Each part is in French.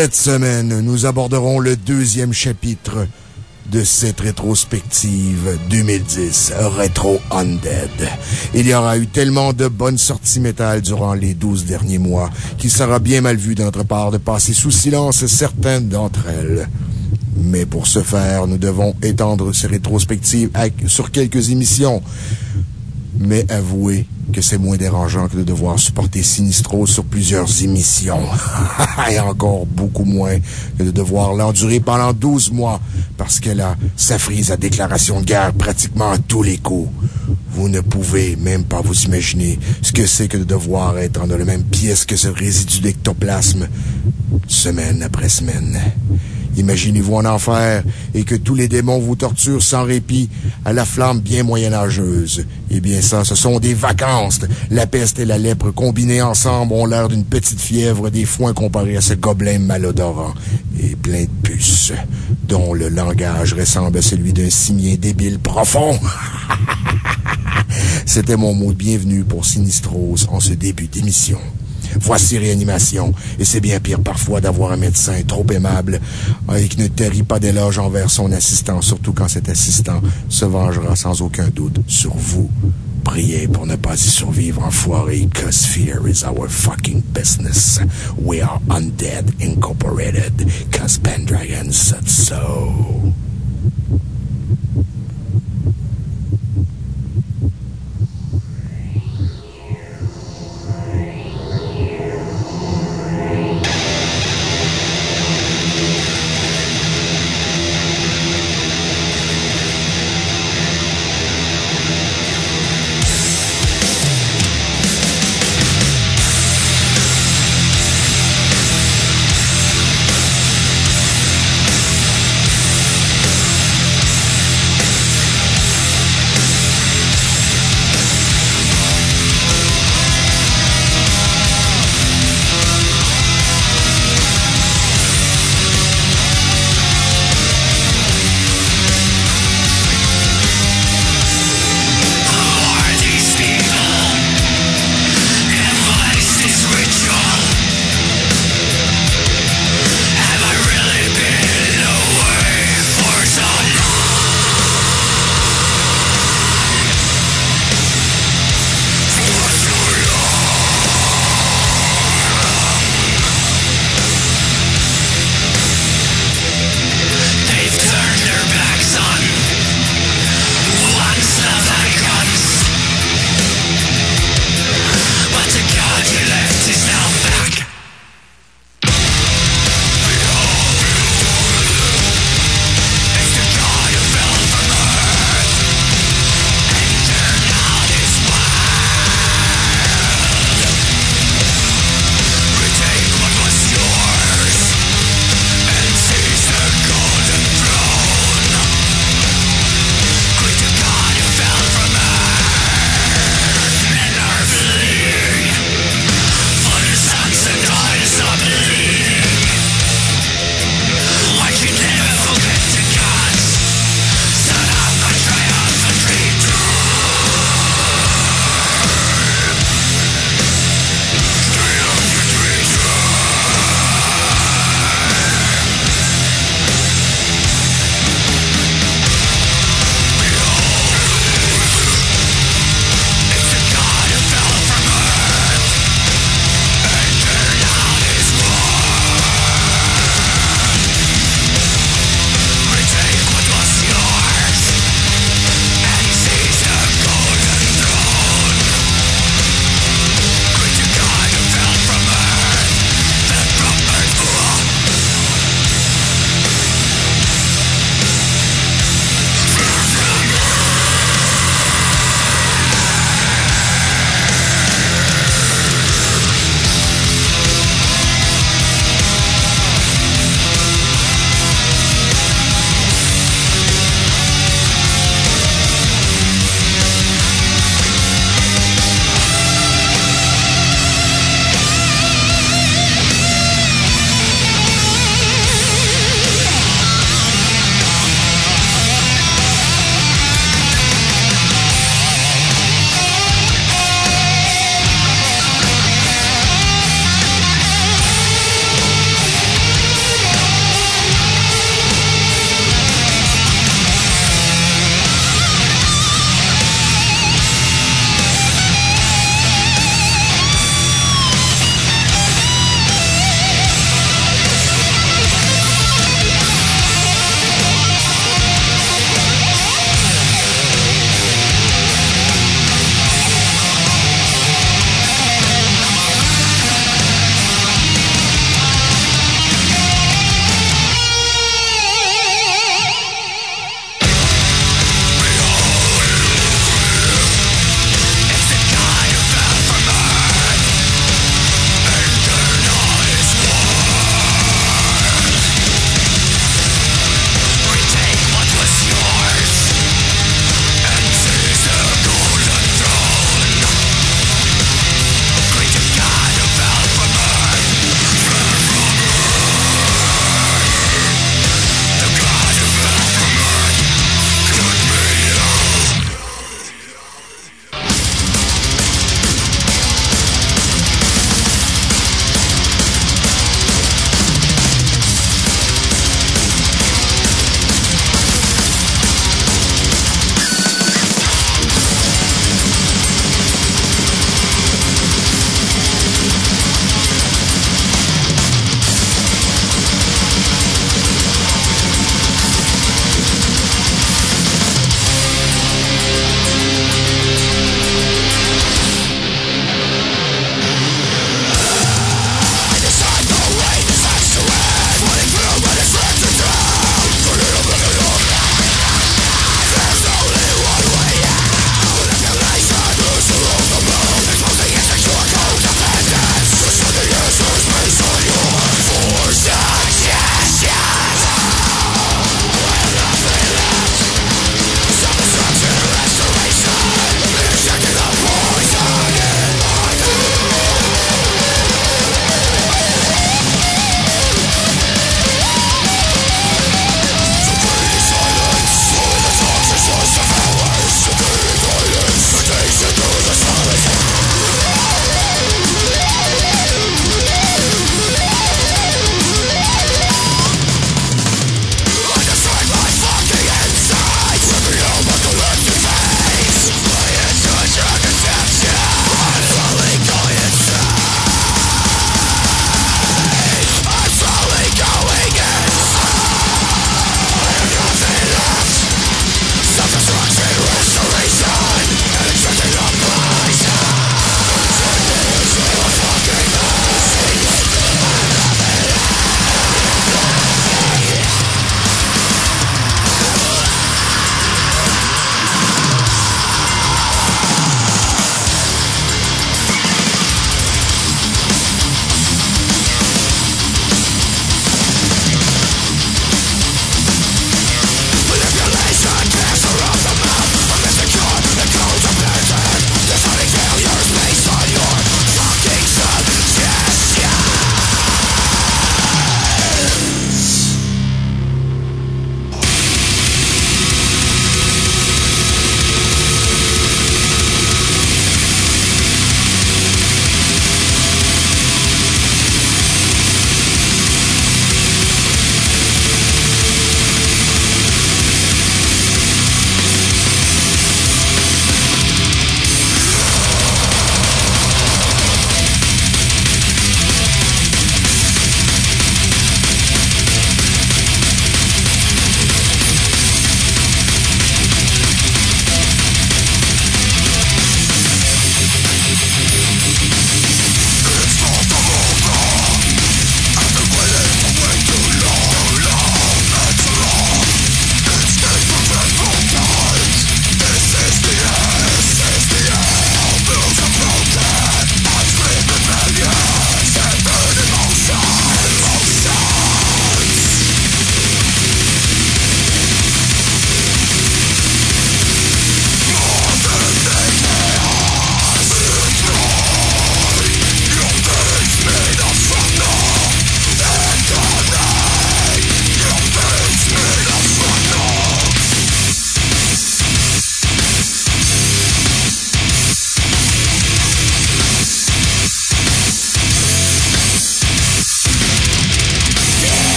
Cette semaine, nous aborderons le deuxième chapitre de cette rétrospective 2010 Retro Undead. Il y aura eu tellement de bonnes sorties métal durant les 12 derniers mois qu'il sera bien mal vu de notre part de passer sous silence certaines d'entre elles. Mais pour ce faire, nous devons étendre ces rétrospectives sur quelques émissions. Mais avouez que c'est moins dérangeant que de devoir supporter Sinistro sur plusieurs émissions. Et encore beaucoup moins que de devoir l'endurer pendant 12 mois parce qu'elle a sa frise à déclaration de guerre pratiquement à tous les coups. Vous ne pouvez même pas vous imaginer ce que c'est que de devoir être dans la même pièce que ce résidu d'ectoplasme, semaine après semaine. Imaginez-vous en enfer et que tous les démons vous torturent sans répit à la flamme bien moyenâgeuse. Eh bien ça, ce sont des vacances. La peste et la lèpre combinées ensemble ont l'air d'une petite fièvre des foins comparé à ce gobelin malodorant et plein de puces, dont le langage ressemble à celui d'un cimier débile profond. C'était mon mot de bienvenue pour Sinistrose en ce début d'émission. Voici réanimation. Et c'est bien pire parfois d'avoir un médecin trop aimable et qui ne territ pas d'éloge envers son assistant, surtout quand cet assistant se vengera sans aucun doute sur vous. Priez pour ne pas y survivre, enfoiré, cause fear is our fucking business. We are undead incorporated, cause Pendragon said so.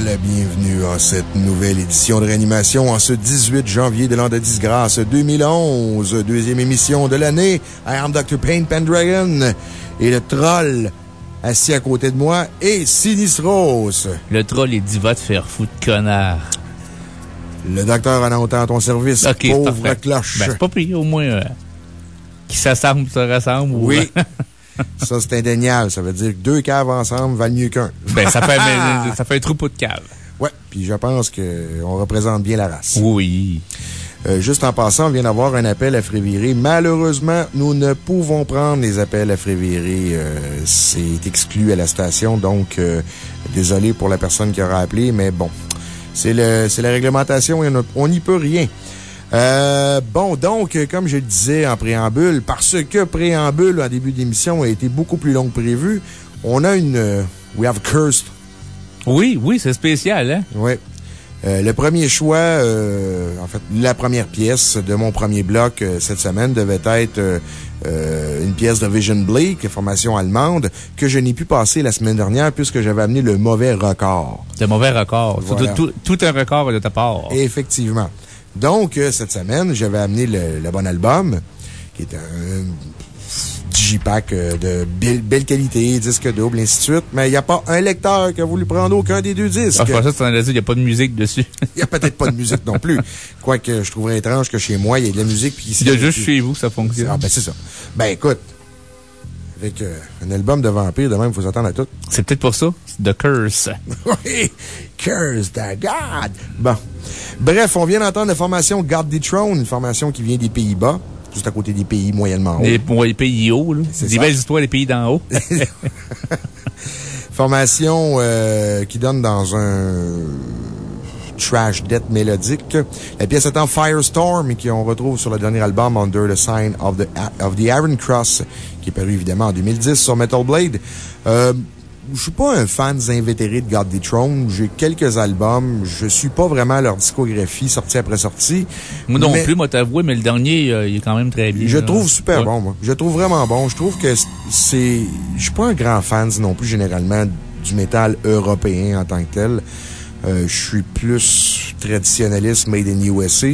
La bienvenue en cette nouvelle édition de réanimation en ce 18 janvier de l'an de disgrâce 2011, deuxième émission de l'année. I am Dr. Payne Pendragon et le troll assis à côté de moi et Sinistros. Le troll est dit va te faire foutre, connard. Le docteur en a autant à ton service. pauvre cloche. Ben, c'est pas pire, au moins, euh, qui s'assemble, se rassemble. Oui. Ça, c'est indéniable. Ça veut dire que deux caves ensemble valent mieux qu'un. Ben, ça fait, ça fait un troupeau de caves. Ouais. Puis je pense qu'on représente bien la race. Oui. Euh, juste en passant, on vient d'avoir un appel à Fréviré. Malheureusement, nous ne pouvons prendre les appels à Fréviré. Euh, c'est exclu à la station, donc euh, désolé pour la personne qui aura appelé, mais bon, c'est la réglementation et on n'y peut rien. Euh, bon, donc, comme je le disais en préambule, parce que préambule en début d'émission a été beaucoup plus long que prévu, on a une euh, We Have Cursed. Oui, oui, c'est spécial, hein? Oui. Euh, le premier choix, en fait, la première pièce de mon premier bloc cette semaine devait être une pièce de Vision Blake, formation allemande, que je n'ai pu passer la semaine dernière puisque j'avais amené le mauvais record. Le mauvais record. Tout, tout, un record de ta part. Effectivement. Donc, euh, cette semaine, j'avais amené le, bon album, qui est un digipack euh, de belle, qualité, disque double, ainsi de suite. Mais il n'y a pas un lecteur qui a voulu prendre aucun des deux disques. Ah, je pensais que il n'y a pas de musique dessus. Il n'y a peut-être pas de musique non plus. Quoique, je trouverais étrange que chez moi, il y ait de la musique. Il y a juste chez vous que ça fonctionne. Ah, ben, c'est ça. Ben, écoute. Avec euh, un album de vampire, de même, il faut s'attendre à tout. C'est peut-être pour ça. The Curse. oui. Curse the God. Bon. Bref, on vient d'entendre la formation God the Throne, une formation qui vient des Pays-Bas, juste à côté des pays moyennement hauts. Les, pays hauts, là. Des belles histoires des pays d'en haut. formation euh, qui donne dans un trash death mélodique. La pièce en Firestorm et qu'on retrouve sur le dernier album Under the Sign of the, of the Iron Cross, qui est paru évidemment en 2010 sur Metal Blade. Euh, je suis pas un fan invétéré de God the Throne. J'ai quelques albums. Je suis pas vraiment leur discographie sortie après sortie. Moi non plus, moi t'avouer, mais le dernier, euh, il est quand même très bien. Je trouve super bon, moi. Je trouve vraiment bon. Je trouve que c'est, je suis pas un grand fan non plus généralement du métal européen en tant que tel. Euh, je suis plus traditionnaliste made in USA.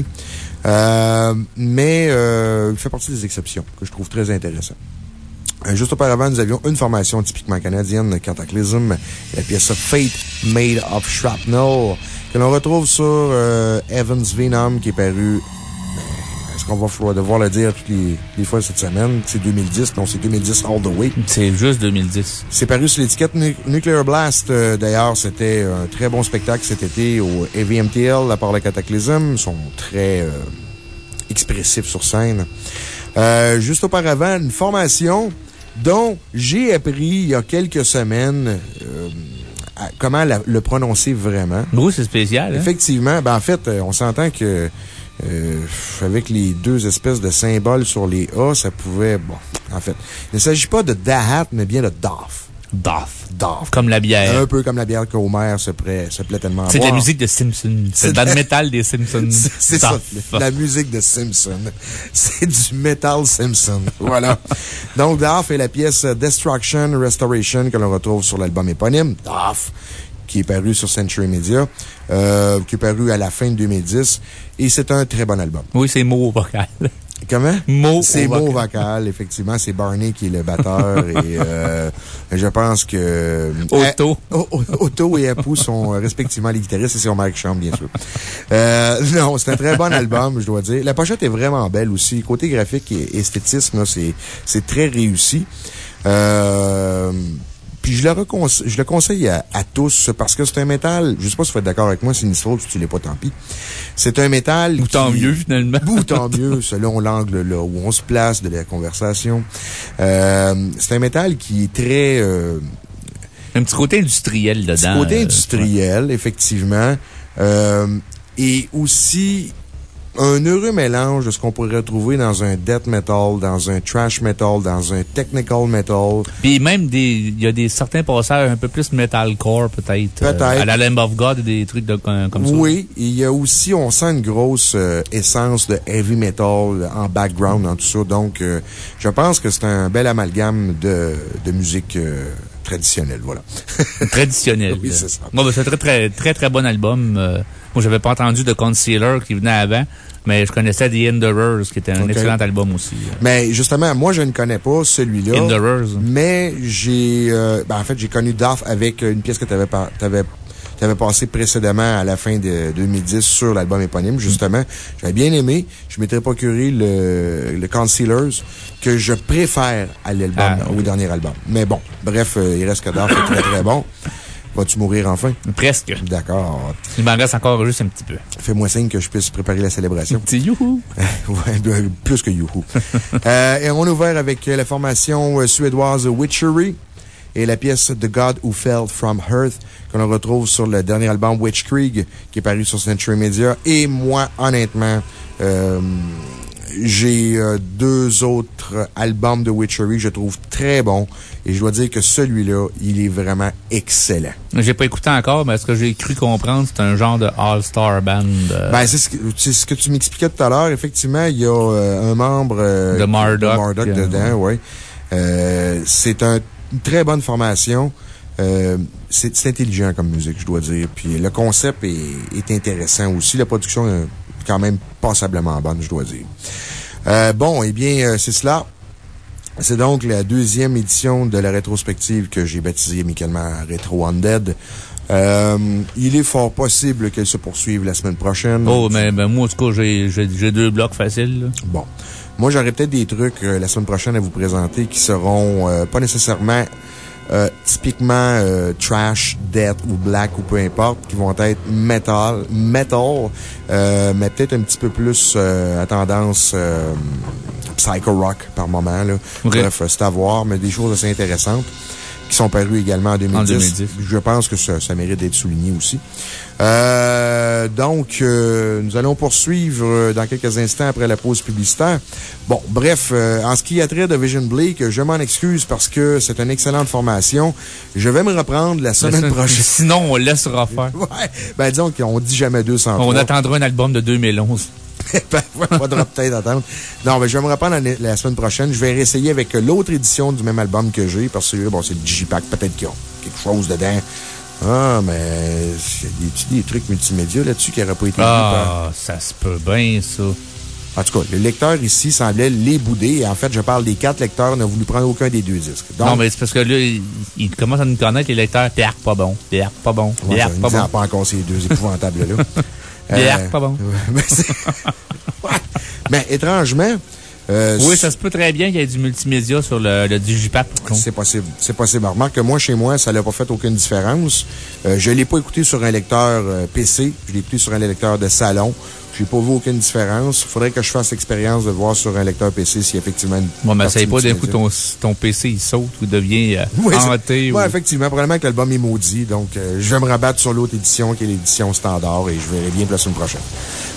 Euh, mais il fait partie des exceptions que je trouve très intéressantes. Euh, Juste auparavant, nous avions une formation typiquement canadienne, Cataclysm, la pièce Fate Made of Shrapnel, que l'on retrouve sur euh, Evans Venom, qui est paru. euh, Est-ce qu'on va devoir le dire toutes les, les fois cette semaine? C'est 2010, non, c'est 2010 all the way. C'est juste 2010. C'est paru sur l'étiquette Nu- Nuclear Blast. Euh, D'ailleurs, c'était un très bon spectacle cet été au AVMTL à part le Cataclysm. Ils sont très euh, expressifs sur scène. Euh, juste auparavant, une formation dont j'ai appris il y a quelques semaines euh, comment la- le prononcer vraiment. Oui, c'est spécial. hein? Effectivement, ben en fait, euh, on s'entend que euh, avec les deux espèces de symboles sur les A, ça pouvait. Bon, en fait, il ne s'agit pas de Dahat, mais bien de Daf. Daf. Daf. Comme la bière. Un peu comme la bière qu'Homer se, plaît- se plaît tellement à C'est de la musique de Simpson. C'est de- le métal des Simpsons. C'est c'est ça, la musique de Simpson. C'est du Metal Simpson. Voilà. Donc, Daf est la pièce Destruction Restoration que l'on retrouve sur l'album éponyme, Daf, qui est paru sur Century Media, euh, qui est paru à la fin de 2010. Et c'est un très bon album. Oui, c'est mot vocal. Comment? Mot C'est mot vocal. vocal, effectivement. C'est Barney qui est le batteur et euh, je pense que. Otto. O- O- Otto et Apu sont euh, respectivement les guitaristes et c'est Omar Champ, bien sûr. Euh, non, c'est un très bon album, je dois dire. La pochette est vraiment belle aussi. Côté graphique et esthétisme, c'est c'est très réussi. Euh, puis je le, je le conseille à, à tous parce que c'est un métal. Je sais pas si vous êtes d'accord avec moi, c'est une histoire, si tu l'es pas, tant pis. C'est un métal. Ou tant qui- mieux, finalement. ou tant mieux, selon l'angle là où on se place de la conversation. Euh, c'est un métal qui est très... euh, Un petit côté industriel dedans. petit côté euh, industriel, effectivement. Euh, et aussi un heureux mélange de ce qu'on pourrait retrouver dans un death metal, dans un trash metal, dans un technical metal. Puis même, des, il y a des certains passages un peu plus metalcore, peut-être. Peut-être. à la Lamb of God, des trucs de, comme comme ça. Oui, et il y a aussi, on sent une grosse euh, essence de heavy metal en background dans tout ça. Donc, euh, je pense que c'est un bel amalgame de, de musique euh, traditionnelle, voilà. Traditionnel. Oui, c'est ça. Moi, ben, c'est un très, très, très, très bon album. Euh, moi, j'avais pas entendu de Concealer qui venait avant, mais je connaissais The Endurers, qui était un excellent album aussi. Mais justement, moi, je ne connais pas celui-là. Endurers. Mais j'ai, euh, ben, en fait, j'ai connu Duff avec une pièce que tu avais, t'avais, t'avais passée précédemment à la fin de 2010 sur l'album éponyme, justement. J'avais bien aimé. Je m'étais procuré le, le Concealers que je préfère à l'album, Ah, au dernier album. Mais bon, bref, euh, il reste que Duff est très très bon. Vas-tu mourir enfin? Presque. D'accord. Il m'en reste encore juste un petit peu. Fais-moi signe que je puisse préparer la célébration. Petit youhou. Ouais, ben, plus que Youhou. euh, et on ouvert avec la formation euh, suédoise Witchery et la pièce The God Who Fell From Earth que l'on retrouve sur le dernier album Witchkrieg qui est paru sur Century Media. Et moi, honnêtement, euh, j'ai euh, deux autres albums de Witchery que je trouve très bons. Et je dois dire que celui-là, il est vraiment excellent. J'ai pas écouté encore, mais ce que j'ai cru comprendre, c'est un genre de all-star band. euh, Ben, c'est ce que, c'est ce que tu m'expliquais tout à l'heure. Effectivement, il y a euh, un membre De Marduk, Marduk euh, dedans, oui. Euh, c'est un- une très bonne formation. Euh, c'est intelligent comme musique, je dois dire. Puis le concept est, est intéressant aussi. La production est quand même passablement bonne, je dois dire. Euh, bon, eh bien, euh, c'est cela. C'est donc la deuxième édition de la rétrospective que j'ai baptisée amicalement Retro Undead. Euh, il est fort possible qu'elle se poursuive la semaine prochaine. Oh, mais, mais moi, en tout cas, j'ai deux blocs faciles. là. Bon. Moi, j'aurais peut-être des trucs euh, la semaine prochaine à vous présenter qui seront euh, pas nécessairement euh, typiquement euh, trash, death ou black ou peu importe, qui vont être metal, metal, euh, mais peut-être un petit peu plus euh, à tendance euh, psycho rock par moment. Là. Bref, c'est à voir, mais des choses assez intéressantes qui sont parues également en 2010. En 2010. Je pense que ça, ça mérite d'être souligné aussi. Euh, donc, euh, nous allons poursuivre euh, dans quelques instants après la pause publicitaire. Bon, bref, euh, en ce qui a trait de Vision Blake, je m'en excuse parce que c'est une excellente formation. Je vais me reprendre la semaine prochaine. Sinon, on laissera faire. Ouais, ben disons qu'on dit jamais 200 On attendra un album de 2011. ouais, faudra peut-être attendre. Non, mais je vais me reprendre la, semaine prochaine. Je vais réessayer avec l'autre édition du même album que j'ai, parce que bon, c'est le Digipack. Peut-être qu'il y a quelque chose dedans. Ah, mais y a des, des trucs multimédia là-dessus qui n'auraient pas été Ah, ça se peut bien, ça. En tout cas, le lecteur ici semblait les bouder. Et en fait, je parle des quatre lecteurs, n'a voulu prendre aucun des deux disques. non, mais c'est parce que là, il, commence à nous connaître, les lecteurs. Pierre, pas bon. Pierre, pas bon. Pierre, pas bon. pas encore ces deux épouvantables-là. Pierre, pas bon. mais étrangement, euh, oui, ça se peut très bien qu'il y ait du multimédia sur le, le Digipack. C'est possible. C'est possible. Remarque que moi, chez moi, ça n'a pas fait aucune différence. Euh, je ne l'ai pas écouté sur un lecteur euh, PC. Je l'ai écouté sur un lecteur de salon. Je n'ai pas vu aucune différence. Il faudrait que je fasse l'expérience de voir sur un lecteur PC si effectivement. Bon, mais ça pas d'un coup ton, ton PC il saute ou devient hanté. Oui, effectivement. Probablement que l'album est maudit. Donc, je vais me rabattre sur l'autre édition qui est l'édition standard et je verrai bien la semaine prochaine.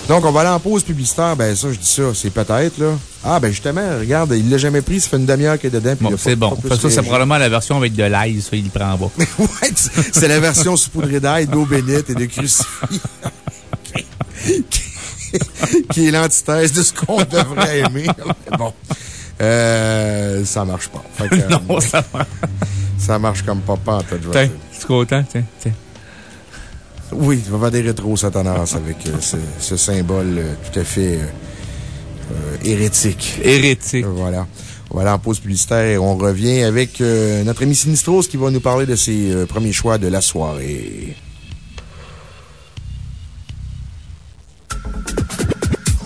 Donc, on va aller en pause publicitaire. Ben, ça, je dis ça, c'est peut-être, là. Ah, ben, justement, regarde, il l'a jamais pris, ça fait une demi-heure qu'il est dedans. Bon, c'est bon. ça, c'est probablement la version avec de l'ail, ça, il prend pas. ouais, c'est la version saupoudrée d'ail, d'eau bénite et de crucifix. qui est l'antithèse de ce qu'on devrait aimer. bon. Euh, ça marche pas. non, ça marche. Ça marche comme papa, en fait. Tiens, tu content? Tiens, tiens. Oui, il va y avoir des rétros Satanas avec euh, ce, symbole euh, tout à fait euh, hérétique. Hérétique. Voilà. On va aller en pause publicitaire et on revient avec notre ami Sinistros qui va nous parler de ses premiers choix de la soirée.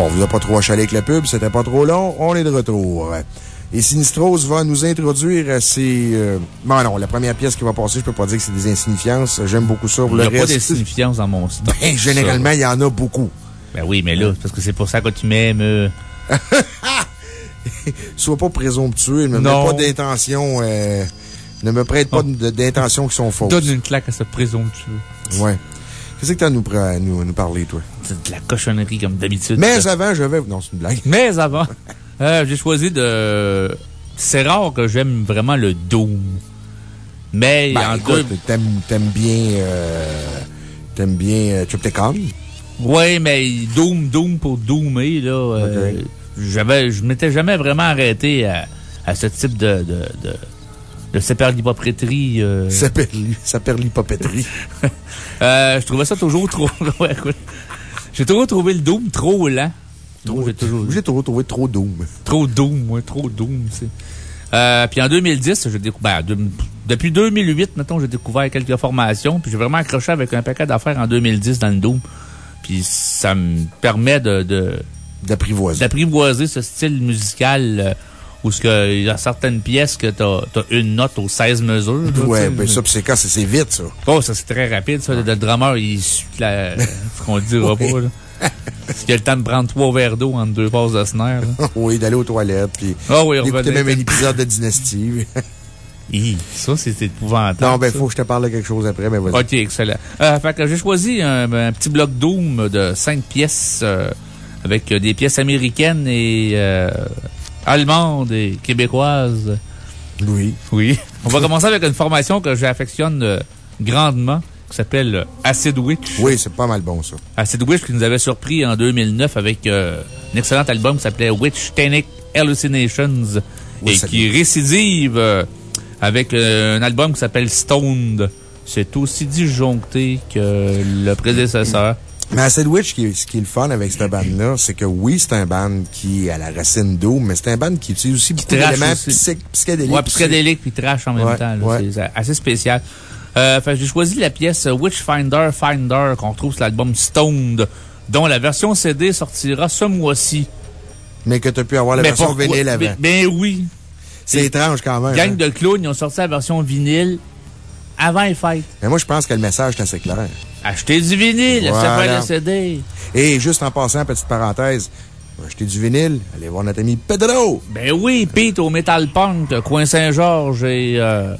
Bon, vous n'avez pas trop achalé avec la pub, c'était pas trop long, on est de retour. Et Sinistros va nous introduire ces... Euh... Bon, non, la première pièce qui va passer, je peux pas dire que c'est des insignifiances. J'aime beaucoup ça. il n'y a pas d'insignifiance dans mon. Ben, généralement, il y en a beaucoup. Ben oui, mais là, parce que c'est pour ça que tu m'aimes. Sois pas présomptueux, ne me mets pas d'intention, euh, ne me prête pas oh. d'intentions qui sont fausses. Donne une claque à ce présomptueux. Ouais. Qu'est-ce que tu as à nous, nous, nous parler, toi? C'est de la cochonnerie, comme d'habitude. Mais avant, je vais. Non, c'est une blague. Mais avant, euh, j'ai choisi de. C'est rare que j'aime vraiment le Doom. Mais, ben, en t'aimes bien. Euh, t'aimes bien euh, Triptychon? Oui, mais Doom, Doom pour Doomer, là. Euh, j'avais, je m'étais jamais vraiment arrêté à, à ce type de, de, de de saperlipopétrie. Euh... Saperlipopétrie. euh, je trouvais ça toujours trop. J'ai toujours trouvé le Doom trop lent. J'ai toujours... toujours trouvé trop Doom. Trop Doom, ouais, trop Doom, tu sais. Euh, puis en 2010, j'ai découvert, ben, depuis 2008, mettons, j'ai découvert quelques formations, puis j'ai vraiment accroché avec un paquet d'affaires en 2010 dans le Doom. Puis ça me permet de, d'apprivoiser. D'apprivoiser ce style musical euh, où il y a certaines pièces que tu as, une note aux 16 mesures. ouais, ben ça, c'est quand c'est vite, ça. Oh, ça, c'est très rapide, ça. Le, drummer, il suit la, ce qu'on dira pas, là. Parce qu'il a le temps de prendre trois verres d'eau entre deux passes de snare. oui, d'aller aux toilettes, puis. oh, oui, d'écouter même un épisode de Dynasty. Hi, ça, c'est épouvantable. Non, ben, ça. faut que je te parle de quelque chose après, mais vas-y. OK, excellent. Euh, fait que j'ai choisi un, un petit bloc Doom de cinq pièces euh, avec des pièces américaines et euh, allemandes et québécoises. Oui. Oui. On va commencer avec une formation que j'affectionne euh, grandement qui s'appelle euh, Acid Witch. Oui, c'est pas mal bon, ça. Acid Witch qui nous avait surpris en 2009 avec euh, un excellent album qui s'appelait Witch Tanic Hallucinations Oui, et qui récidive euh, avec euh, un album qui s'appelle Stoned. C'est aussi disjoncté que le prédécesseur. Mais Acid Witch, qui, ce qui est le fun avec cette bande-là, c'est que oui, c'est un band qui est à la racine d'eau, mais c'est un band qui utilise aussi beaucoup d'éléments aussi. psy- psychédéliques. Ouais, psychédélique puis trash en même Ouais, temps. ouais. C'est assez spécial. Euh, fait que j'ai choisi la pièce Witchfinder Finder qu'on trouve sur l'album Stoned, dont la version CD sortira ce mois-ci. Mais que tu as pu avoir la Mais version vinyle avant. Ben oui. C'est étrange quand même. Gang hein. de clowns, ils ont sorti la version vinyle avant les fêtes. Mais moi, je pense que le message est assez clair. Achetez du vinyle, Voilà. faire le CD. Et juste en passant, petite parenthèse, on va acheter du vinyle, allez voir notre ami Pedro. Ben oui, Pete au Metal Punk, Coin Saint-Georges et euh,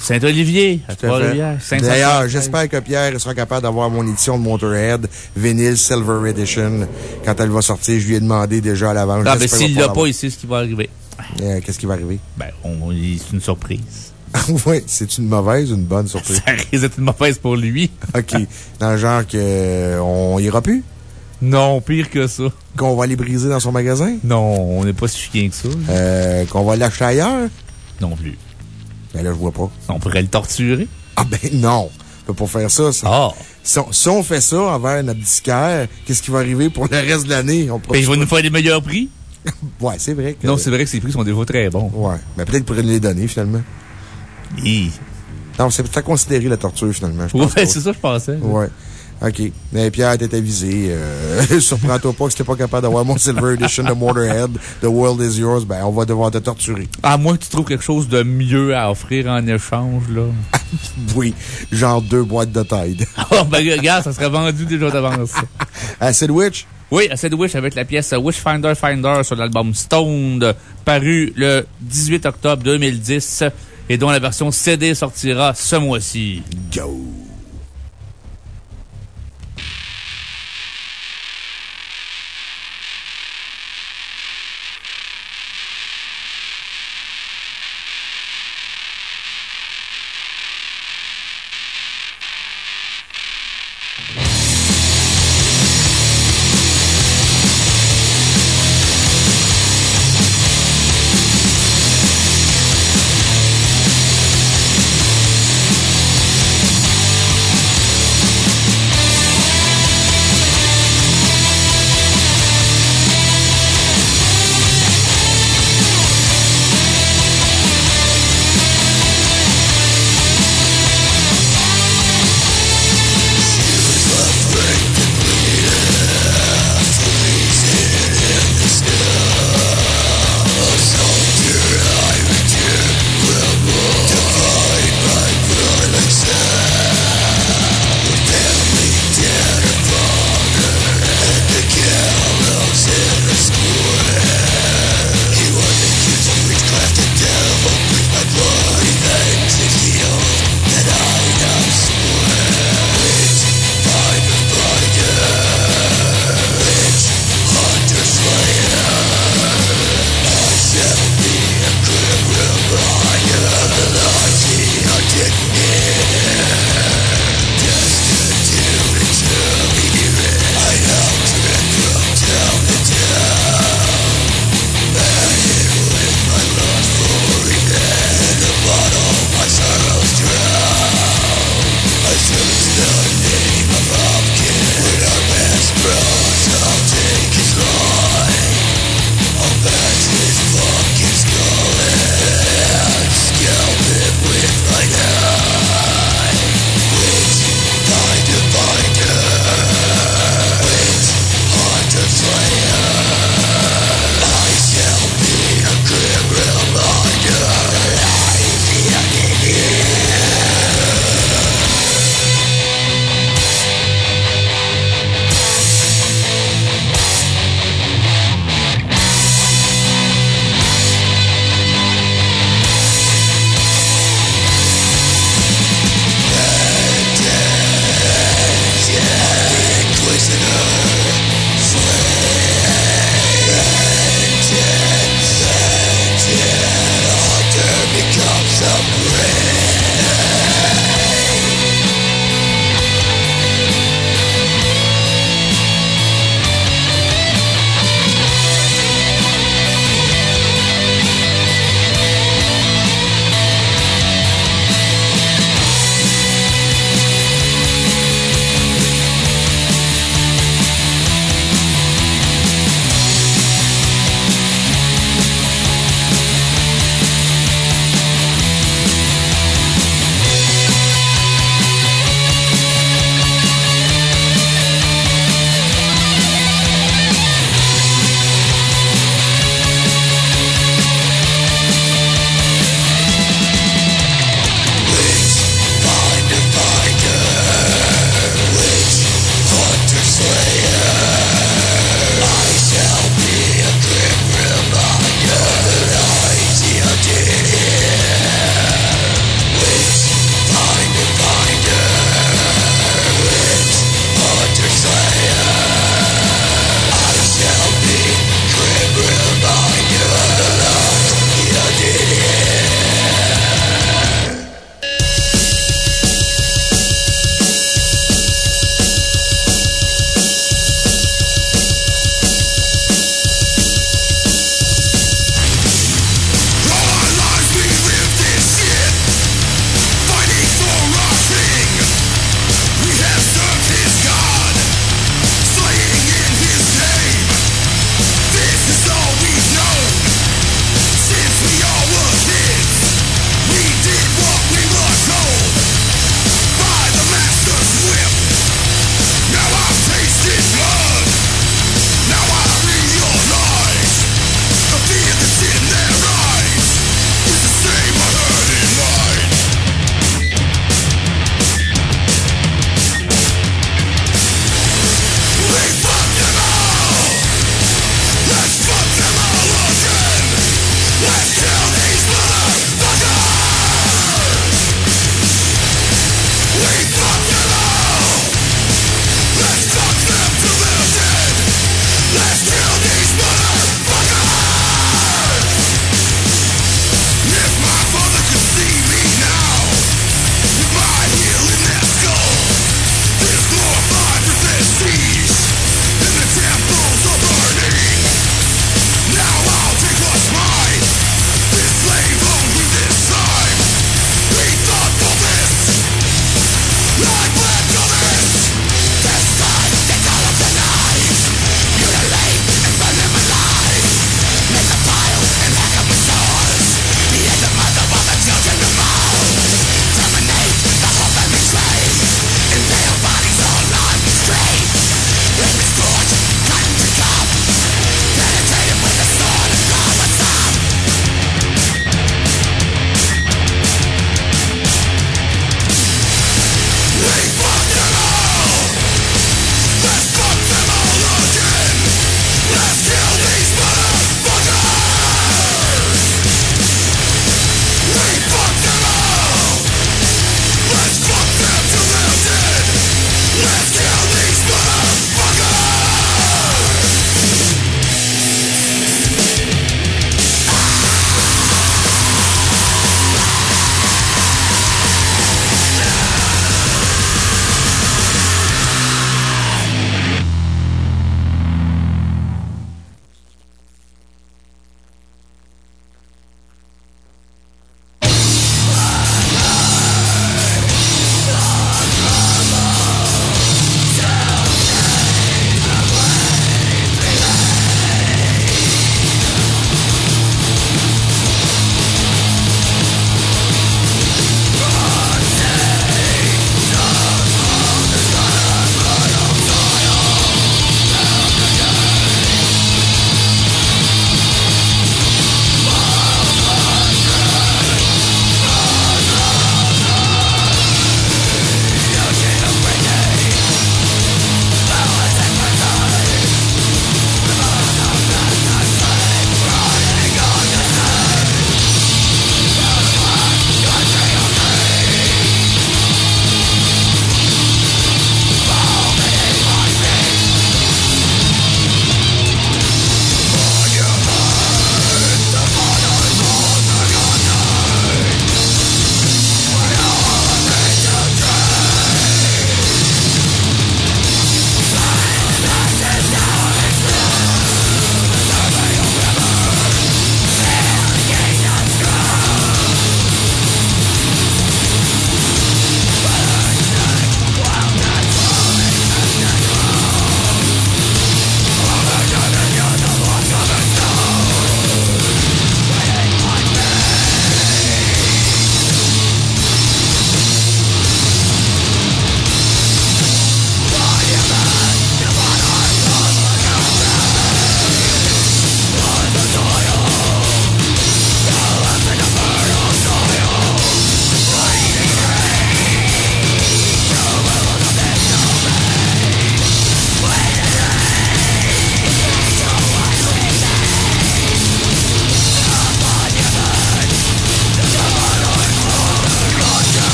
Saint-Olivier, à. D'ailleurs, 576. j'espère que Pierre sera capable d'avoir mon édition de Motorhead, vinyle Silver Edition, quand elle va sortir. Je lui ai demandé déjà à l'avance. Ah, ben s'il l'a pas, sait ce qui va arriver. Euh, Qu'est-ce qui va arriver? Ben, c'est une surprise. oui, c'est une mauvaise ou une bonne surprise? Ça risque d'être une mauvaise pour lui. OK. Dans le genre que, euh, on ira plus? Non, pire que ça. Qu'on va aller briser dans son magasin? Non, on n'est pas si chien que ça. Euh, qu'on va l'acheter ailleurs? Non plus. Ben là, je vois pas. On pourrait le torturer. Ah ben non! On peut pas faire ça. ça. Ah! Si, on, si on fait ça envers notre disquaire, qu'est-ce qui va arriver pour le reste de l'année? Ben, il va nous faire des meilleurs prix. Ouais, c'est vrai que... Non, c'est vrai que ces prix sont des fois très bons. Ouais. Mais peut-être pour les donner, finalement. Hi. Non, c'est à considérer la torture, finalement. Ouais, c'est ça, je pensais. Ouais. OK. Mais Pierre, t'es avisé. Euh, Surprends-toi pas que t'es pas capable d'avoir mon Silver Edition de Motorhead, The World is Yours, ben, on va devoir te torturer. À moins que tu trouves quelque chose de mieux à offrir en échange, là. Oui. Genre deux boîtes de Tide. oh, ben, regarde, ça serait vendu déjà d'avance. Acid Witch? Oui, Acid Wish avec la pièce Wishfinder Finder sur l'album Stoned, paru le 18 octobre 2010 et dont la version CD sortira ce mois-ci. Go!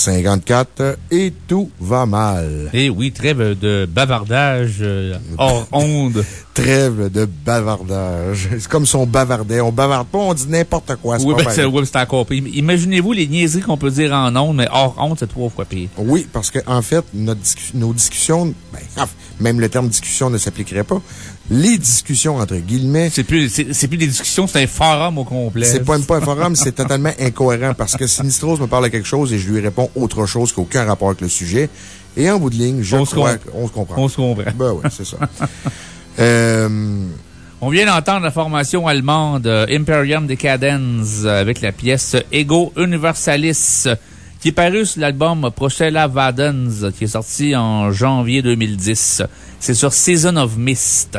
21h54 et tout va mal. Eh oui, trêve de bavardage euh, hors onde. Trêve de bavardage. C'est comme si on bavardait. On bavarde pas, on dit n'importe quoi. Oui, ben, c'est oui, c'est encore pire. Imaginez-vous les niaiseries qu'on peut dire en onde, mais hors onde, c'est trois fois pire. Oui, parce que, en fait, notre discu- nos discussions, ben, même le terme discussion ne s'appliquerait pas. Les discussions, entre guillemets, C'est plus, c'est plus des discussions, c'est un forum au complet. C'est pas même pas un forum, c'est totalement incohérent parce que Sinistros me parle de quelque chose et je lui réponds autre chose qui n'a aucun rapport avec le sujet. Et en bout de ligne, je On se crois qu'on se comprend. On se comprend. Ben ouais, c'est ça. euh, On vient d'entendre la formation allemande euh, Imperium Decadence euh, avec la pièce Ego Universalis qui est parue sur l'album Procella Vadens qui est sorti en janvier 2010. C'est sur Season of Mist.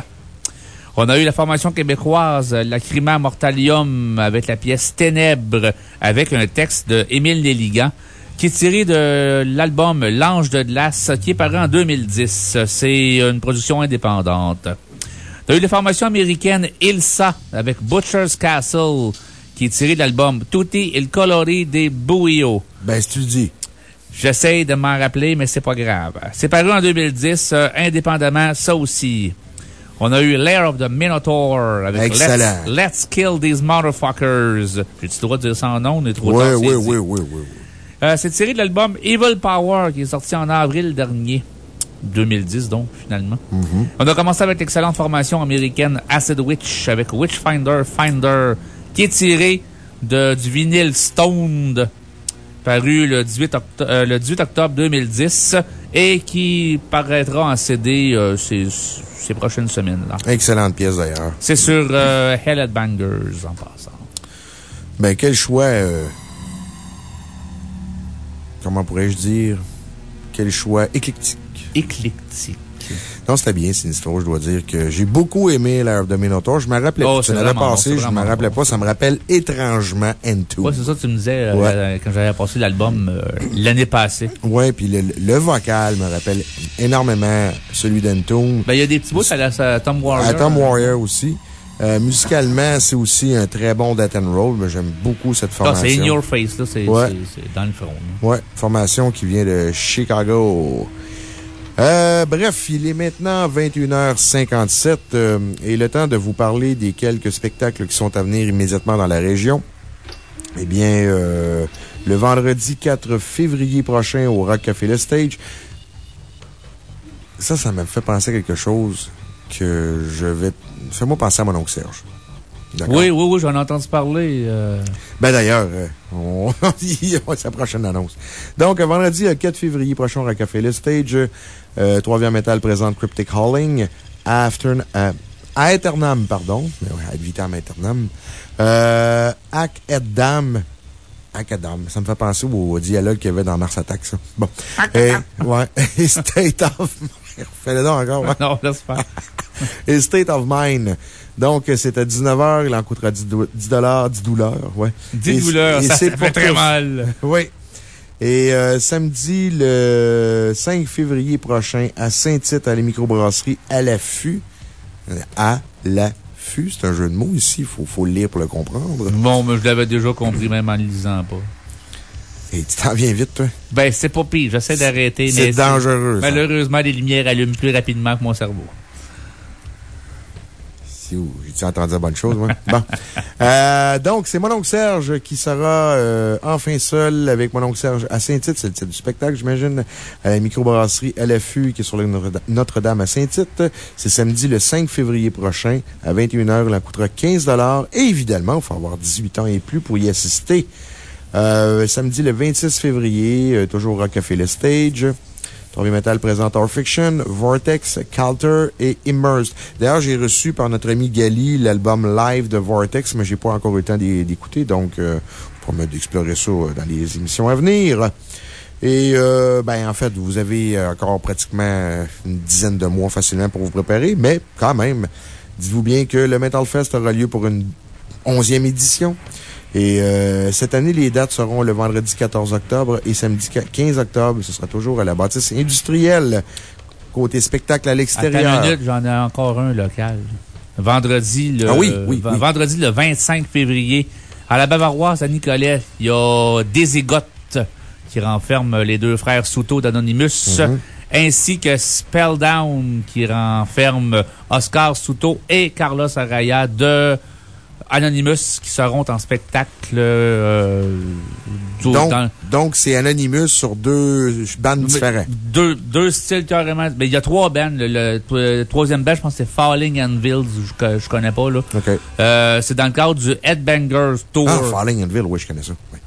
On a eu la formation québécoise Lacrima Mortalium avec la pièce Ténèbres avec un texte de Émile qui est tiré de l'album L'Ange de glace qui est paru en 2010. C'est une production indépendante. T'as eu la formation américaine Ilsa avec Butcher's Castle, qui est tiré de l'album Tutti il colori de Buio. ben, si tu le dis. J'essaie de m'en rappeler, mais c'est pas grave. C'est paru en 2010, euh, indépendamment, ça aussi. On a eu Lair of the Minotaur avec. Let's, Let's Kill These Motherfuckers. J'ai-tu le droit de dire ça en nom? On est trop Oui, tard, oui, oui, oui, oui, oui. Euh, c'est tiré de l'album Evil Power qui est sorti en avril dernier. 2010, donc, finalement. On a commencé avec l'excellente formation américaine Acid Witch avec Witchfinder Finder qui est tiré de, du vinyle Stoned paru le 18, octo- euh, le 18 octobre 2010 et qui paraîtra en CD euh, ces, ces prochaines semaines. là. Excellente pièce d'ailleurs. C'est sur euh, Hell Bangers en passant. Ben, quel choix, comment pourrais-je dire? Quel choix éclectique. Éclectique. Non, c'était bien, Sinistro. Je dois dire que j'ai beaucoup aimé L'air of the Minotaur. Je me rappelais Oh, pas. Tu l'avais passé, je me rappelais pas. Ça me rappelle étrangement N2. Ouais, c'est ça que tu me disais euh, Ouais. euh, quand j'avais passé l'album euh, l'année passée. Ouais, puis le, le vocal me rappelle énormément celui d'Entombed. Ben, il y a des petits bouts à à Tom Warrior. À Tom Warrior aussi. Euh, musicalement, c'est aussi un très bon Death and Roll, mais j'aime beaucoup cette Ah, formation. c'est In Your Face, là. C'est Ouais. dans le front. Ouais, formation qui vient de Chicago. Euh, bref, il est maintenant 21h57 euh, et le temps de vous parler des quelques spectacles qui sont à venir immédiatement dans la région. Eh bien, euh, le vendredi 4 février prochain au Rock Café Le Stage. Ça, ça me fait penser à quelque chose que je vais. Fais-moi penser à mon oncle Serge. Oui, oui, oui, j'en ai entendu parler. euh, Ben d'ailleurs, euh, on on sa prochaine annonce. Donc, vendredi, le 4 février prochain, au Café Le Stage, euh, Trois-Rivières Metal présente Cryptic Hauling, After, euh, Aeternam, pardon, mais Ad vitam Aeternam, euh, Ac et Dam, Ac et Dam, ça me fait penser au dialogue qu'il y avait dans Mars Attack, ça. Bon. Et, ouais, et State of, fais-le donc encore, ouais. Non, laisse faire. Et State of Mind. Donc, euh, c'est à 19h, il en coûtera 10, do- 10 10 douleurs, ouais. 10 Et- douleurs, et ça, c'est ça fait très mal. Oui. Et euh, samedi, le 5 février prochain, à Saint-Tite, à la microbrasserie à l'affût. Euh, À l'affût, c'est un jeu de mots ici, il faut, faut le lire pour le comprendre. Bon, mais je l'avais déjà compris, même en le lisant pas. Et tu t'en viens vite, toi? Ben, c'est pas pire. J'essaie d'arrêter, C'est mais. dangereux, ça. Malheureusement, les lumières allument plus rapidement que mon cerveau. J'ai-tu entendu la bonne chose. Euh, donc, c'est mon oncle Serge qui sera euh, enfin seul avec mon oncle Serge à Saint-Tite. C'est le titre du spectacle, j'imagine. À la microbrasserie LFU qui est sur Notre-Dame à Saint-Tite. C'est samedi le 5 février prochain à 21h. Il en coûtera 15 Et évidemment, il faut avoir 18 ans et plus pour y assister. Euh, samedi le 26 février, toujours au Café Le Stage. Torbi Metal présente Our Fiction, Vortex, Calter et Immersed. D'ailleurs, j'ai reçu par notre ami Gali l'album live de Vortex, mais j'ai pas encore eu le temps d'é- d'écouter, donc, euh, promets d'explorer ça euh, dans les émissions à venir. Et, euh, ben, en fait, vous avez euh, encore pratiquement une dizaine de mois facilement pour vous préparer, mais quand même, dites-vous bien que le Metal Fest aura lieu pour une onzième édition. Et euh, cette année, les dates seront le vendredi 14 octobre et samedi 15 octobre. Ce sera toujours à la bâtisse industrielle, côté spectacle à l'extérieur. minute, j'en ai encore un local. Vendredi, le, Ah oui, oui, v- oui. vendredi le 25 février, à la Bavaroise à Nicolet, il y a Déségote qui renferme les deux frères Souto d'Anonymous, Mhm. ainsi que Spelldown, qui renferme Oscar Souto et Carlos Araya de Anonymous, qui seront en spectacle euh, du- Donc, dans- c'est Anonymous sur deux bandes différentes. deux, deux styles carrément. Mais il y a trois bands. Le, le tro- le troisième band, je pense que c'est Falling Anvils. Je, je connais pas, là. Euh, c'est dans le cadre du Headbangers Tour. Ah, Falling Anvil, oui, je connais ça. Oui.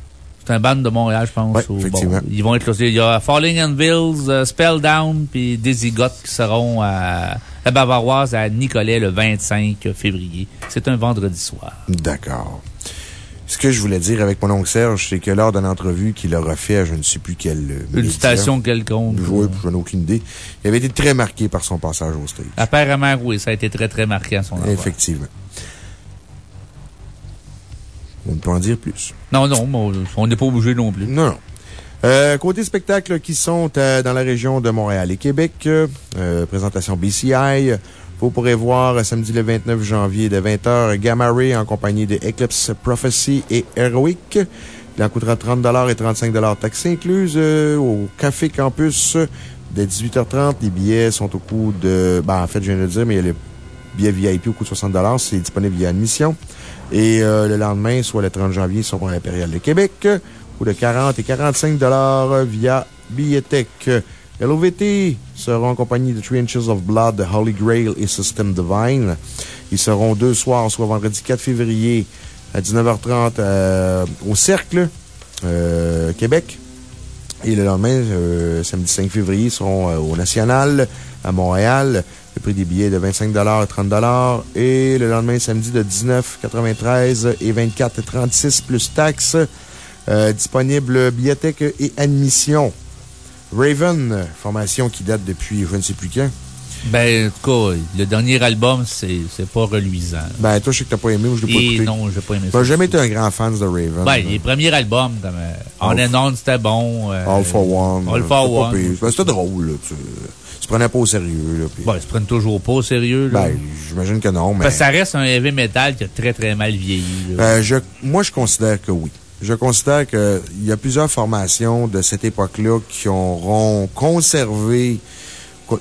C'est un band de Montréal, je pense. Ouais, effectivement. ils vont être là. Il y a Falling Anvils, euh, Spelldown, puis Dizzy Got qui seront à la Bavaroise à Nicolet le 25 février. C'est un vendredi soir. D'accord. Ce que je voulais dire avec mon oncle Serge, c'est que lors d'une entrevue qu'il aura fait à je ne sais plus quelle. euh, Une station quelconque. Oui, j'en ai aucune idée. Il avait été très marqué par son passage au stage. Apparemment, oui, ça a été très, très marqué à son endroit. Effectivement. On ne peut en dire plus. Non, non, on n'est pas obligé non plus. Non, non. Euh, côté spectacles qui sont euh, dans la région de Montréal et Québec, euh, présentation BCI. Vous pourrez voir samedi le 29 janvier de 20h Gamma Ray en compagnie de Eclipse Prophecy et Heroic. Il en coûtera 30 et 35 taxes incluses au Café Campus dès 18h30. Les billets sont au coût de. Ben, en fait, je viens de le dire, mais il y VIP au coût de 60 C'est disponible via admission. Et le lendemain, soit le 30 janvier, ils seront à l'Impérial de Québec, coût de 40 et 45 via Billetech. LOVT seront en compagnie de Three Inches of Blood, The Holy Grail et System Divine. Ils seront deux soirs, soit vendredi 4 février à 19h30 euh, au Cercle, euh, Québec. Et le lendemain, euh, samedi 5 février, ils seront au National à Montréal. Le prix des billets est de 25 et 30 Et le lendemain, samedi, de 19,93 et 24,36 plus taxes. Euh, disponible billetech et admission. Raven, formation qui date depuis je ne sais plus quand. Ben, en tout cas, le dernier album, c'est pas reluisant. Ben, toi, je sais que t'as pas aimé ou je l'ai pas écouté. non, j'ai pas aimé ça. Ben, jamais été un grand fan de Raven. Ben, les premiers albums, comme euh, On and On, c'était bon. euh, All for One. All for One. Ben, C'était drôle, là. Tu, tu prenais pas au sérieux, là. Ben, ils se prennent toujours pas au sérieux, là. Ben, j'imagine que non, mais. Ça reste un heavy metal qui a très, très mal vieilli, là. Euh, je, moi, je considère que oui. Je considère qu'il y a plusieurs formations de cette époque-là qui auront conservé.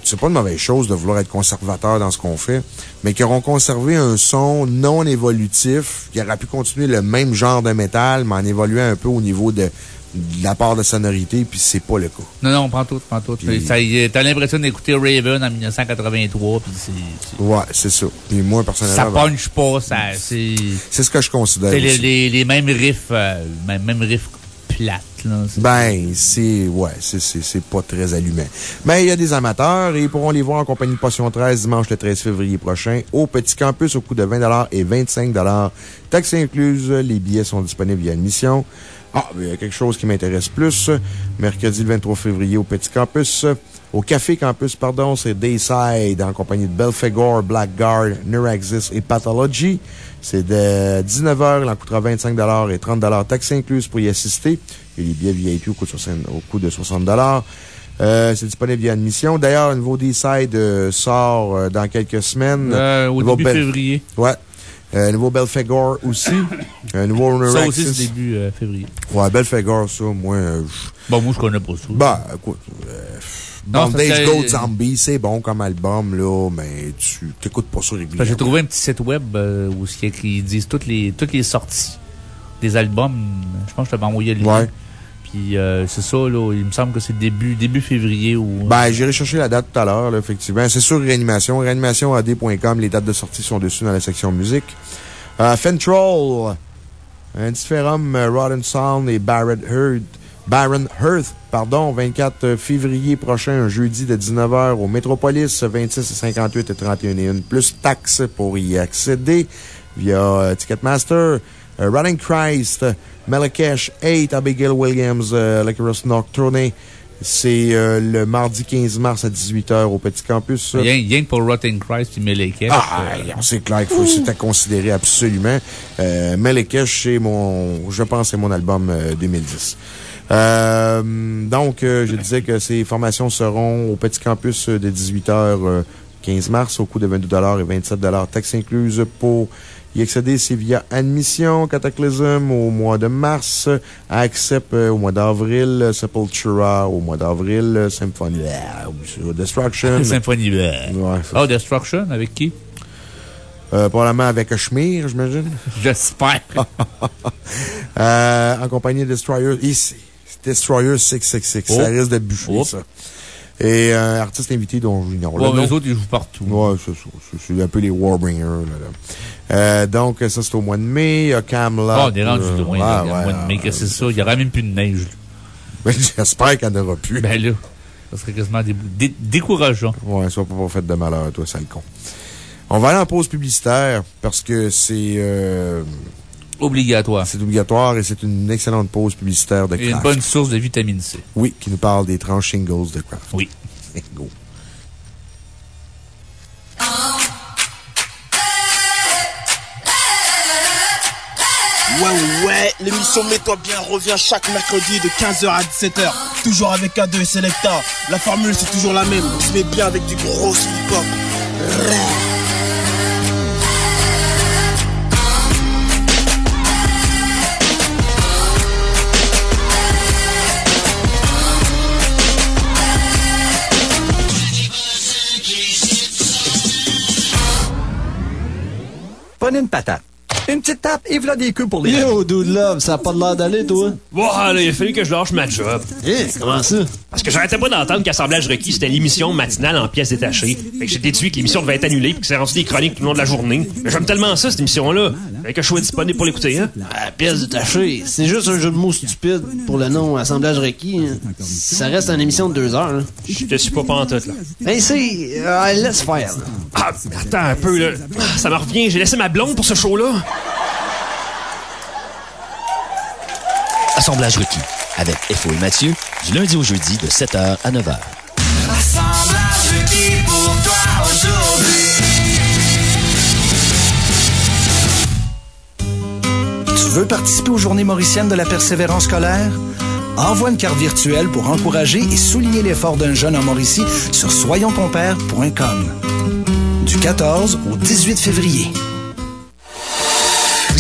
C'est pas une mauvaise chose de vouloir être conservateur dans ce qu'on fait, mais qui auront conservé un son non évolutif, qui aura pu continuer le même genre de métal, mais en évoluant un peu au niveau de, de la part de sonorité, puis c'est pas le cas. Non, non, prends tout, prends tout. Y est, T'as l'impression d'écouter Raven en 1983, puis c'est. Ouais, c'est ça. Puis moi, personnellement. Ça ben, punch pas, ça, c'est. Ce que je considère. C'est les, aussi. les, les mêmes riffs, euh, même, riffs plates, là. Ben, c'est, ouais, c'est pas très allumant. Mais il y a des amateurs et ils pourront les voir en compagnie de Potion 13 dimanche le 13 février prochain au Petit Campus au coût de 20 et 25 Taxes incluses, les billets sont disponibles via admission. Ah, ben, il y a quelque chose qui m'intéresse plus. Mercredi le 23 février au Petit Campus. Au Café Campus, pardon, c'est Dayside en compagnie de Belphegor, Blackguard, Neuraxis et Pathology. C'est de 19h, il en coûtera 25 et 30 taxes incluses pour y assister. Et les billets VIP au coût de 60, au coût de 60 euh, c'est disponible via admission. D'ailleurs, un nouveau D-Side euh, sort euh, dans quelques semaines. Euh, au début février. Ouais. Euh, nouveau Belphegor aussi. un nouveau Ça Neuraxis. aussi, c'est début euh, février. Ouais, Belphegor, ça, moi, euh, Bon, moi, je connais pas ça. bah, écoute, euh, Non, c'est- Gold Zombie, c'est bon comme album, là, mais tu t'écoutes pas ça régulièrement. J'ai trouvé un petit site web euh, où ils disent toutes les, toutes les sorties des albums. Je pense que je t'avais envoyé le lien. Ouais. Euh, c'est ça, là. Il me semble que c'est début, février ou. Ben, j'irai chercher la date tout à l'heure, effectivement. C'est sur Réanimation. Réanimationad.com. Les dates de sortie sont dessus dans la section musique. Euh, Fentrol, Indiferum, euh, Rotten Sound et Barrett Heard. Baron Hearth, pardon, 24 février prochain, un jeudi de 19h au Métropolis, 26 et 58 et 31 et 1, plus taxes pour y accéder via euh, Ticketmaster. Euh, Running Christ, Malakesh 8, Abigail Williams, euh, Licorice Nocturne. C'est euh, le mardi 15 mars à 18h au Petit Campus. Rien, rien que pour Rotten Christ puis Melekesh. Ah, euh, c'est clair qu'il faut, c'est à considérer absolument. Euh, Melekesh, c'est mon, je pense, c'est mon album euh, 2010. Euh, donc, euh, je disais que ces formations seront au Petit Campus euh, de 18h 15 mars, au coût de 22 et 27 taxes incluses pour y accéder, c'est via admission, Cataclysm au mois de mars, Accept euh, au mois d'avril, Sepultura au mois d'avril, Symphony, Destruction. Ouais, ça, Oh, Destruction, avec qui? euh, probablement avec Schmear, j'imagine. J'espère. Euh, en compagnie de Destroyer. Ici, Destroyer 666. Oh. Ça risque de bûcher, Oh. ça. Et un artiste invité dont j'ignore le Ouais, nom. eux autres, ils jouent partout. Ouais, c'est ça. C'est- C'est un peu les Warbringers, là. là. Euh, donc, ça, c'est au mois de mai. Il y a Camelot. Oh, on est rendu euh, loin, là, le ouais, mois de mai, qu'est-ce que c'est ça? Il n'y aura même plus de neige. J'espère qu'il n'y en aura plus. Ben là, ça serait quasiment dé- dé- décourageant. Ouais, sois pas fait de malheur, toi, sale con. On va aller en pause publicitaire parce que c'est euh, Obligatoire. c'est obligatoire et c'est une excellente pause publicitaire de Et une Kraft. bonne source de vitamine C. Oui, qui nous parle des tranches shingles de Kraft. Oui. Go. Ouais, ouais, ouais, l'émission Mets-toi bien revient chaque mercredi de 15h à 17h. Toujours avec A2 et Selecta. La formule, c'est toujours la même. On se met bien avec du gros hip-hop. podem empatar. Une petite tape et voilà des queues pour les. Yo, dude love, ça a pas de l'air d'aller, toi? Voilà, il a fallu que je lâche ma job. Eh, comment ça? Parce que j'arrêtais pas d'entendre qu'Assemblage requis, c'était l'émission matinale en pièces détachées. Fait que j'ai déduit que l'émission devait être annulée puis que c'est rendu des chroniques tout le long de la journée. Mais J'aime tellement ça, cette émission-là. Fait que je sois disponible pour l'écouter, hein. Ah, pièce détachée. C'est juste un jeu de mots stupide pour le nom Assemblage requis. hein. Ça reste une émission de deux heures, là. Je te suis pas pantoute, là. Ben, c'est. euh, laisse faire, là. Ah, attends un peu, là. Ah, Ça me revient, j'ai laissé ma blonde pour ce show-là. Assemblage requis avec FO et Mathieu du lundi au jeudi de 7h à 9h. Assemblage qui pour toi aujourd'hui. Tu veux participer aux Journées mauriciennes de la persévérance scolaire? Envoie une carte virtuelle pour encourager et souligner l'effort d'un jeune en Mauricie sur soyonscompères.com. Du 14 au 18 février.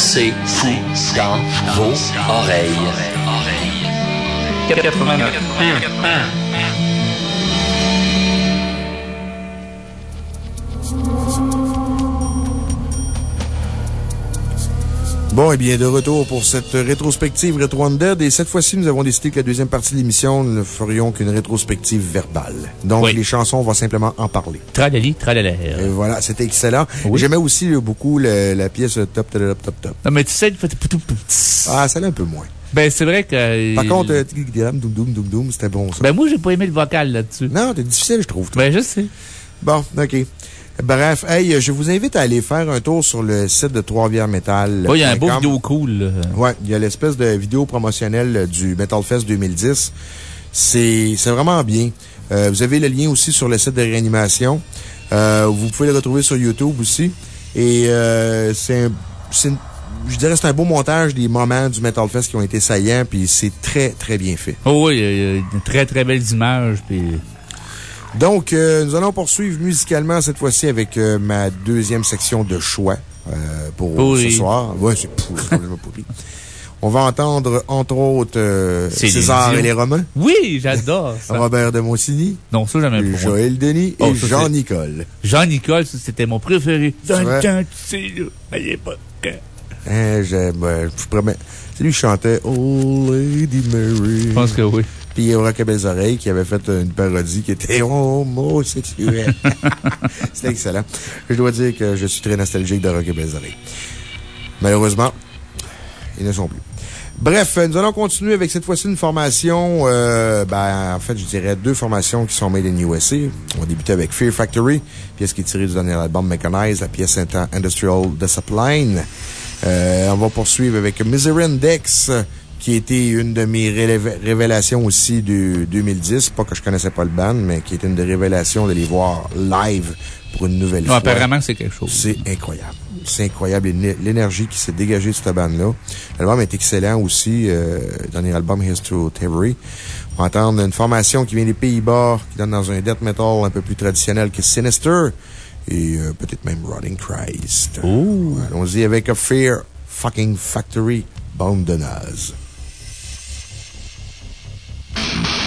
C'est fou dans vos oreilles. 89. Bon, et bien, de retour pour cette rétrospective Retro Undead. Et cette fois-ci, nous avons décidé que la deuxième partie de l'émission, nous ne ferions qu'une rétrospective verbale. Donc, Oui. les chansons, on va simplement en parler. Tralali, tralala. Voilà, c'était excellent. Oui. J'aimais aussi euh, beaucoup le- la pièce euh, Top, top, top, top. Non, mais tu sais, Ah, celle-là un peu moins. ben, c'est vrai que. Par contre, euh, doum, doum, doum, doum, c'était bon, ça. ben, moi, j'ai pas aimé le vocal là-dessus. Non, t'es difficile, je trouve. Ben, je sais. Bon, OK. Bref, hey, je vous invite à aller faire un tour sur le site de Trois-Rivières Metal. Oh, il y a un beau vidéo cool. Ouais, il y a l'espèce de vidéo promotionnelle euh, du Metal Fest 2010. C'est vraiment bien. Euh, vous avez le lien aussi sur le site de réanimation. Euh, vous pouvez le retrouver sur YouTube aussi. Et euh, c'est je dirais c'est un beau montage des moments du Metal Fest qui ont été saillants, puis c'est très, très bien fait. Oh, oui, il y a- il y a de très, très belles images, puis. Donc, euh, nous allons poursuivre musicalement cette fois-ci avec euh, ma deuxième section de choix euh, pour Pourri. ce soir. Ouais, c'est complètement pourri. On va entendre, entre autres, euh, César et les Romains, Oui, j'adore ça. Robert de Monsigny, Non, ça, jamais pour moi. Joël Denis Oh, et c'est- Jean-Nicole. Jean-Nicole, c'était mon préféré. Dans le temps, tu sais, là, à l'époque. Hein, j'aime, euh, je vous promets. C'est lui qui chantait Oh Lady Mary. Je pense que oui. Puis Rock à Belles Oreilles qui avait fait une parodie qui était homosexuelle. C'était excellent. Je dois dire que je suis très nostalgique de Rock à Belles Oreilles. Malheureusement, ils ne sont plus. Bref, nous allons continuer avec cette fois-ci une formation, euh, ben, en fait, je dirais deux formations qui sont made in USA. On va débuter avec Fear Factory, pièce qui est tirée du dernier album Mechanize, la pièce Industrial Discipline. Euh, on va poursuivre avec Misery Index, qui était une de mes révélations aussi du 2010. Pas que je connaissais pas le band, mais qui était une des révélations de les voir live pour une nouvelle fois. apparemment, c'est quelque chose. C'est incroyable. C'est incroyable l'éne- l'énergie qui s'est dégagée de cette bande-là. L'album est excellent aussi. Euh, le dernier album, Here's to Thievery. On va entendre une formation qui vient des Pays-Bas, qui donne dans un death metal un peu plus traditionnel que Sinister et euh, peut-être même Rotting Christ. Allons-y avec A Fear Fucking Factory, Bande de naze. we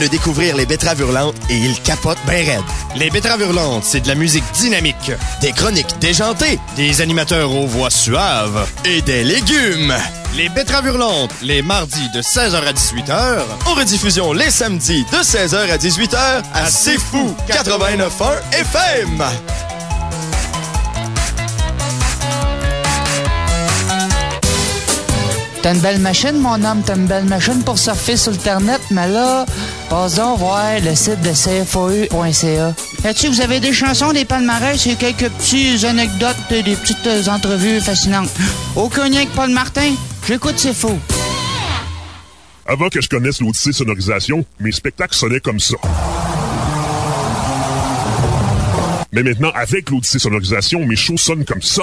de découvrir les betteraves hurlantes et il capote bien raide. Les betteraves hurlantes, c'est de la musique dynamique, des chroniques déjantées, des animateurs aux voix suaves et des légumes. Les betteraves hurlantes, les mardis de 16h à 18h, en rediffusion les samedis de 16h à 18h à C'est Fou 89.1 FM. T'as une belle machine, mon homme, t'as une belle machine pour surfer sur Internet, mais là, passe donc voir le site de CFAE.ca. Là-dessus, vous avez des chansons, des palmarès et quelques petites anecdotes, des petites entrevues fascinantes? Lien avec Paul Martin, j'écoute C'est Faux. Avant que je connaisse l'Odyssée Sonorisation, mes spectacles sonnaient comme ça. Mais maintenant, avec l'Odyssée Sonorisation, mes shows sonnent comme ça.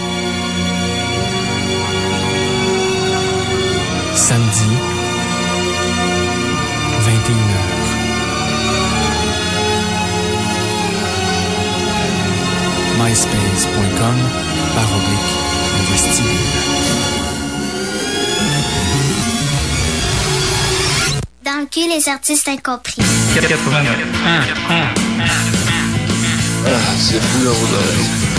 Samedi, 21h. myspace.com par oblique le vestibule. Dans le cul, les artistes incompris. Ah, c'est fou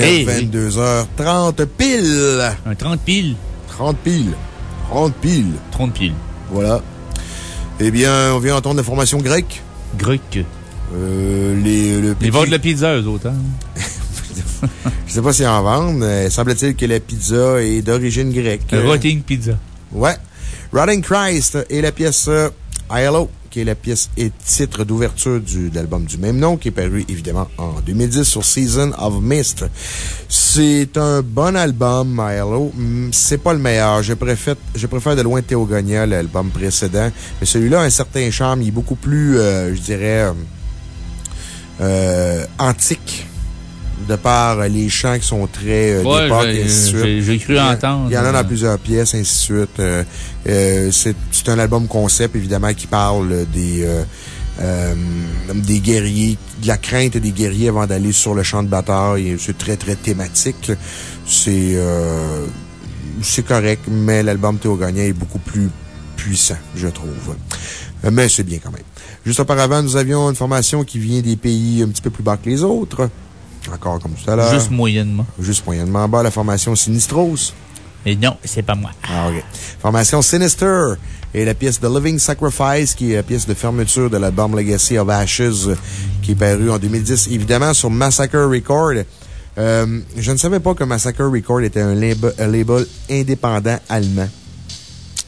back. Hey. 22h30 pile. Un 30 piles. 30 piles. 30 piles. 30 piles. Voilà. Eh bien, on vient entendre l'information grecque. Grec. Euh, les, le Ils vendent de la pizza, eux autres, hein? Je sais pas s'ils en vendent, mais semble-t-il que la pizza est d'origine grecque. Rotting Pizza. Ouais. Rotting Christ et la pièce euh, ILO, qui est la pièce et titre d'ouverture de l'album du même nom, qui est paru évidemment en 2010 sur Season of Mist. C'est un bon album, ILO. Mm, C'est pas le meilleur. Je préfère, je préfère de loin Théogonia, l'album précédent. Mais celui-là a un certain charme. Il est beaucoup plus, euh, je dirais, euh, euh, antique. De par euh, les chants qui sont très euh, Ouais, d'époque, et ainsi de suite. j'ai- cru Il y a- entendre. Il y en a dans plusieurs pièces, ainsi de suite. Euh, euh, c'est c'est un album concept, évidemment, qui parle des, euh, euh, des guerriers, de la crainte des guerriers avant d'aller sur le champ de bataille. C'est très, très thématique. C'est euh, c'est correct, mais l'album Théogonia est beaucoup plus puissant, je trouve. Euh, Mais c'est bien quand même. Juste auparavant, nous avions une formation qui vient des pays un petit peu plus bas que les autres. Encore comme tout à l'heure. Juste moyennement. Juste moyennement bas, la formation Sinistros. Et non, c'est pas moi. Ah, OK. Formation Sinister et la pièce The Living Sacrifice, qui est la pièce de fermeture de l'album Legacy of Ashes, qui est paru en 2010, évidemment, sur Massacre Record. Euh, je ne savais pas que Massacre Record était un label indépendant allemand.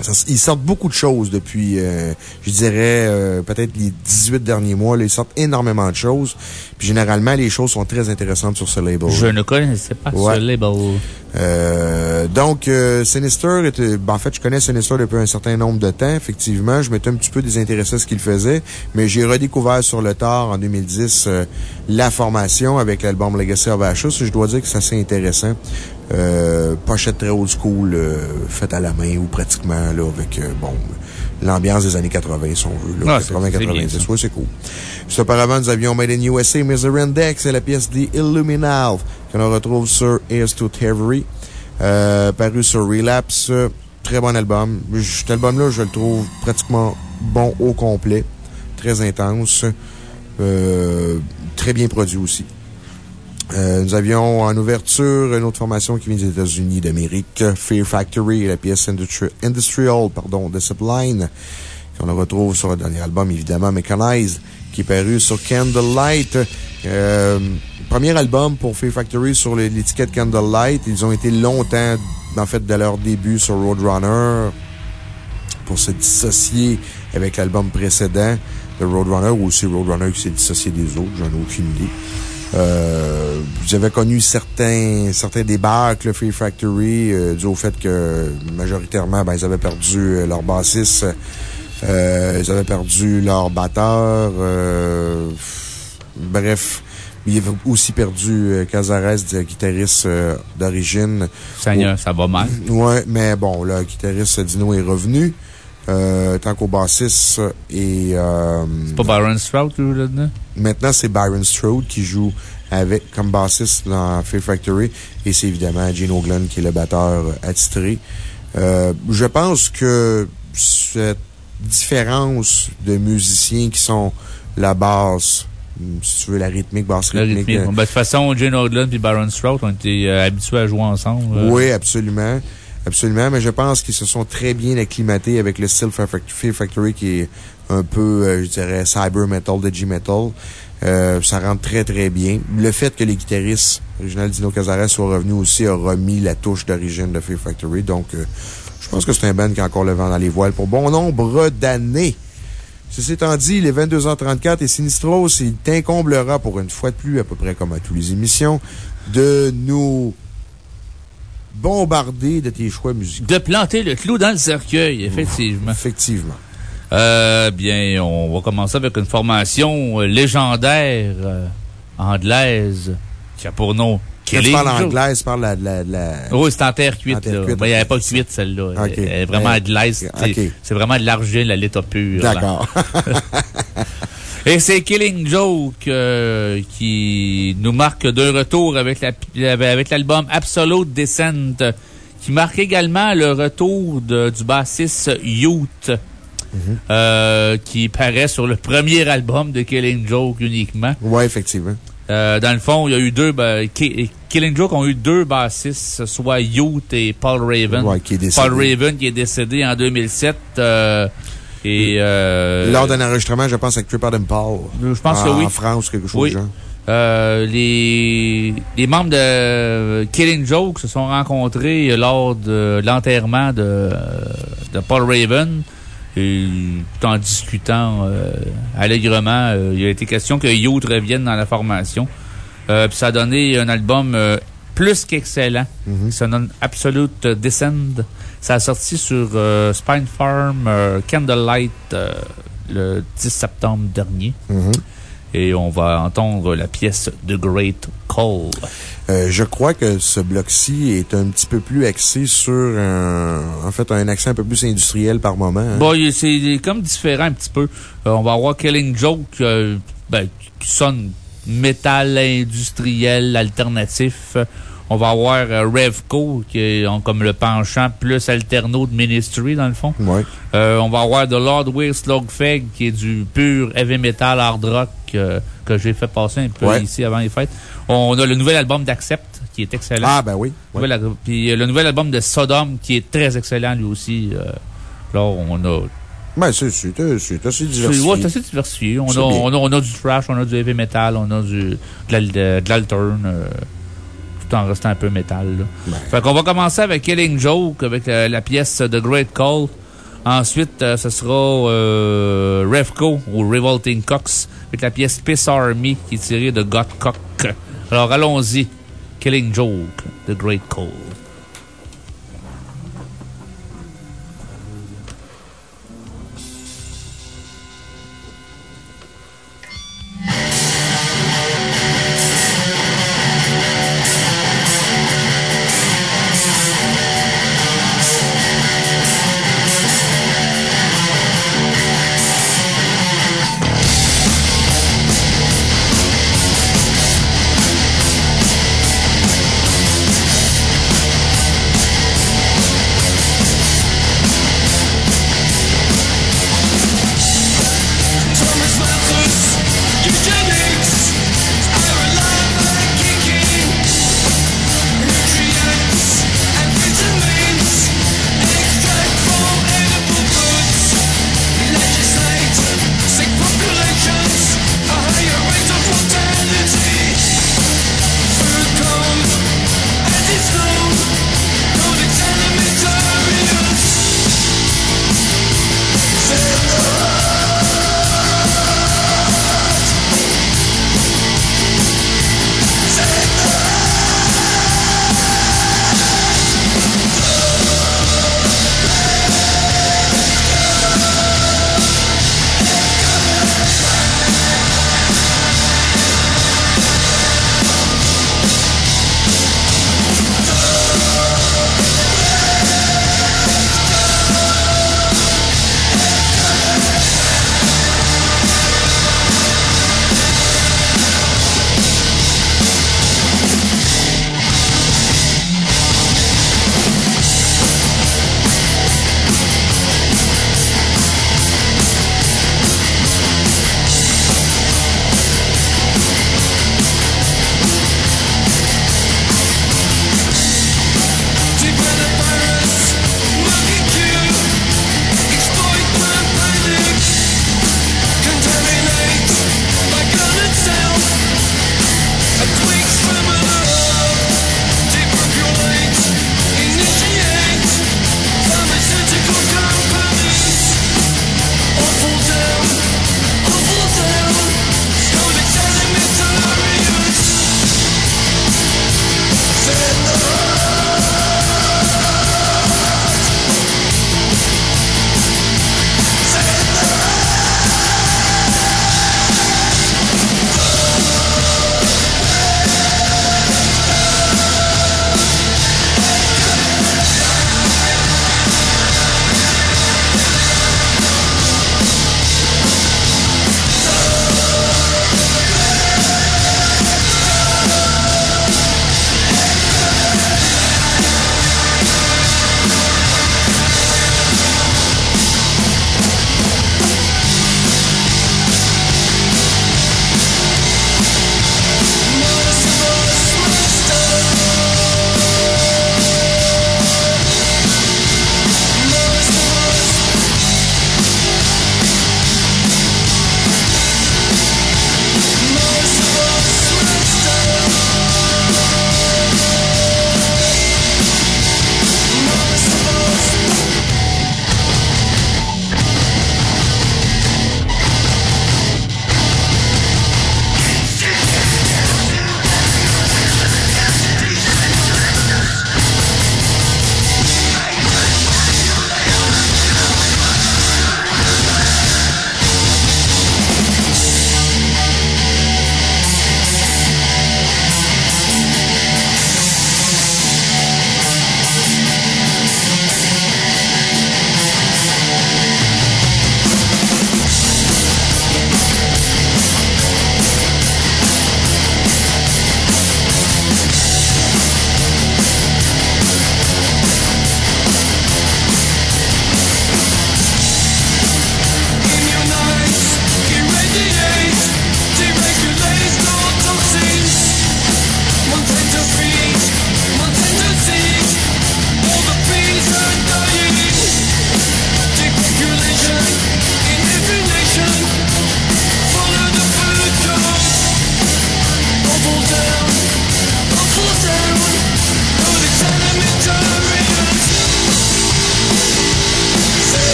Ça- ils sortent beaucoup de choses depuis, euh, je dirais, euh, peut-être les 18 derniers mois. là. ils sortent énormément de choses. Puis généralement, les choses sont très intéressantes sur ce label. Je ne connaissais pas Ouais. ce label. Euh, donc, euh, Sinister, était- ben, en fait, je connais Sinister depuis un certain nombre de temps. Effectivement, je m'étais un petit peu désintéressé à ce qu'il faisait, mais j'ai redécouvert sur le tard, en 2010, euh, la formation avec l'album Legacy of Ashes. Je dois dire que c'est assez intéressant. Euh, pochette très old school, euh, faite à la main ou pratiquement, là, avec, euh, bon, l'ambiance des années 80, si on veut. Ah, c'est- 80, c'est bien, 90. ça. Ouais, c'est cool. Juste auparavant, nous avions Made in USA, Misery Index et la pièce The Illuminal, qu'on retrouve sur Heirs to Thievery, euh, paru sur Relapse. Très bon album. Cet album-là, je le trouve pratiquement bon au complet. Très intense. Euh, très bien produit aussi. Euh, nous avions en ouverture une autre formation qui vient des États-Unis d'Amérique, Fear Factory la pièce Industri- Industrial, pardon, de Sublime, qu'on retrouve sur le dernier album, évidemment, Mechanized, qui est paru sur Candlelight. Euh, premier album pour Fear Factory sur l'étiquette Candlelight. Ils ont été longtemps, en fait, de leur début sur Roadrunner pour se dissocier avec l'album précédent de Roadrunner, ou aussi Roadrunner qui s'est dissocié des autres, j'en ai aucune idée. Euh, J'avais connu certains, certains débâcles, Fear Factory, euh, dû au fait que majoritairement, ben, ils avaient perdu euh, leur bassiste, euh, ils avaient perdu leur batteur, euh, bref. Ils avaient aussi perdu Cazares, guitariste d'origine. Seigneur, ça va mal. Ouais, mais bon, le guitariste Dino est revenu. Euh, tant qu'au bassiste et. Euh, C'est pas Byron Stroud qui joue là-dedans? Maintenant, c'est Byron Strode qui joue avec, comme bassiste dans Fear Factory. Et c'est évidemment Gene Glenn qui est le batteur attitré. Euh, je pense que cette différence de musiciens qui sont la basse, si tu veux, la rythmique, basse La rythmique. rythmique. Ben, de toute façon, Jane Ogden et Byron Stroud ont été euh, habitués à jouer ensemble. euh. Oui, absolument. Absolument, mais je pense qu'ils se sont très bien acclimatés avec le style Fear Fact- Fear Factory qui est un peu, euh, je dirais, cyber metal de G-metal. Euh, ça rentre très, très bien. Le fait que les guitaristes original Dino Cazares soient revenus aussi a remis la touche d'origine de Fear Factory. Donc, euh, je pense que c'est un band qui a encore le vent dans les voiles pour bon nombre d'années. Ceci étant dit, il est 22h34 et Sinistros, il t'incomblera pour une fois de plus, à peu près comme à toutes les émissions, de nous bombarder de tes choix musicaux. De planter le clou dans le cercueil, effectivement. Effectivement. Euh, bien, on va commencer avec une formation euh, légendaire euh, anglaise qui a pour nom Killing parles Joke. anglais, tu parles de la. la- Oui, c'est en terre cuite. En là. Ben, Il n'y avait pas de cuite, celle-là. Elle est vraiment Ouais. de l'aise. Ok. C'est- vraiment de l'argile à l'état pur. D'accord. Et c'est Killing Joke euh, qui nous marque d'un retour avec la- avec l'album Absolute Descent, qui marque également le retour de- du bassiste Youth. euh, qui paraît sur le premier album de Killing Joke uniquement. Oui, effectivement. Euh, dans le fond, il y a eu deux. ben, Ki- Killing Joke ont eu deux bassistes, soit Youth et Paul Raven. Ouais, qui est décédé. Paul Raven qui est décédé en 2007. euh, et, euh, Lors d'un enregistrement, je pense, avec Tripod Impal. Je pense en, que oui. En France, quelque chose Oui. genre. Euh, les, les membres de Killing Joke se sont rencontrés lors de l'enterrement de, de Paul Raven. Et tout en discutant euh, allègrement, euh, il a été question que Youth revienne dans la formation. Euh, puis ça a donné un album plus qu'excellent. qui se nomme Absolute Descend. Ça a sorti sur euh, Spine Farm euh, Candlelight euh, le 10 septembre dernier. Et on va entendre la pièce The Great Call. Euh, je crois que ce bloc-ci est un petit peu plus axé sur un, en fait, un accent un peu plus industriel par moment. hein. Bon, c'est comme différent un petit peu. Euh, on va avoir Killing Joke, euh, ben, qui sonne métal industriel alternatif. On va avoir euh, Revco, qui est comme le penchant plus alterno de Ministry, dans le fond. Euh, on va avoir The Lord Weir Slogfeg, qui est du pur heavy metal hard rock euh, que j'ai fait passer un peu Ouais. ici avant les fêtes. On a le nouvel album d'Accept, qui est excellent. Ah, ben oui. Ouais. Puis le nouvel album de Sodom, qui est très excellent lui aussi. Euh, là, on a Ben, c'est assez diversifié. ouais, c'est assez diversifié. On a, on, a, on a du thrash, on a du heavy metal, on a du, de l'al- tout en restant un peu métal. Là. Fait qu'on va commencer avec Killing Joke, avec euh, la pièce The Great Call. Ensuite, euh, ce sera euh, Revco ou Revolting Cox avec la pièce Piss Army qui est tirée de God Cock. Alors allons-y. Killing Joke, The Great Call.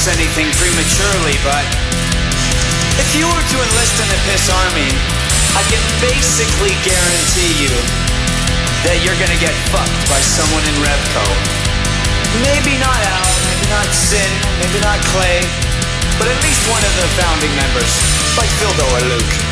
Promise anything prematurely, but if you were to enlist in the Piss Army, I can basically guarantee you that you're gonna get fucked by someone in Revco. Maybe not Al, maybe not Sin, maybe not Clay, but at least one of the founding members, like Phildo or Luke.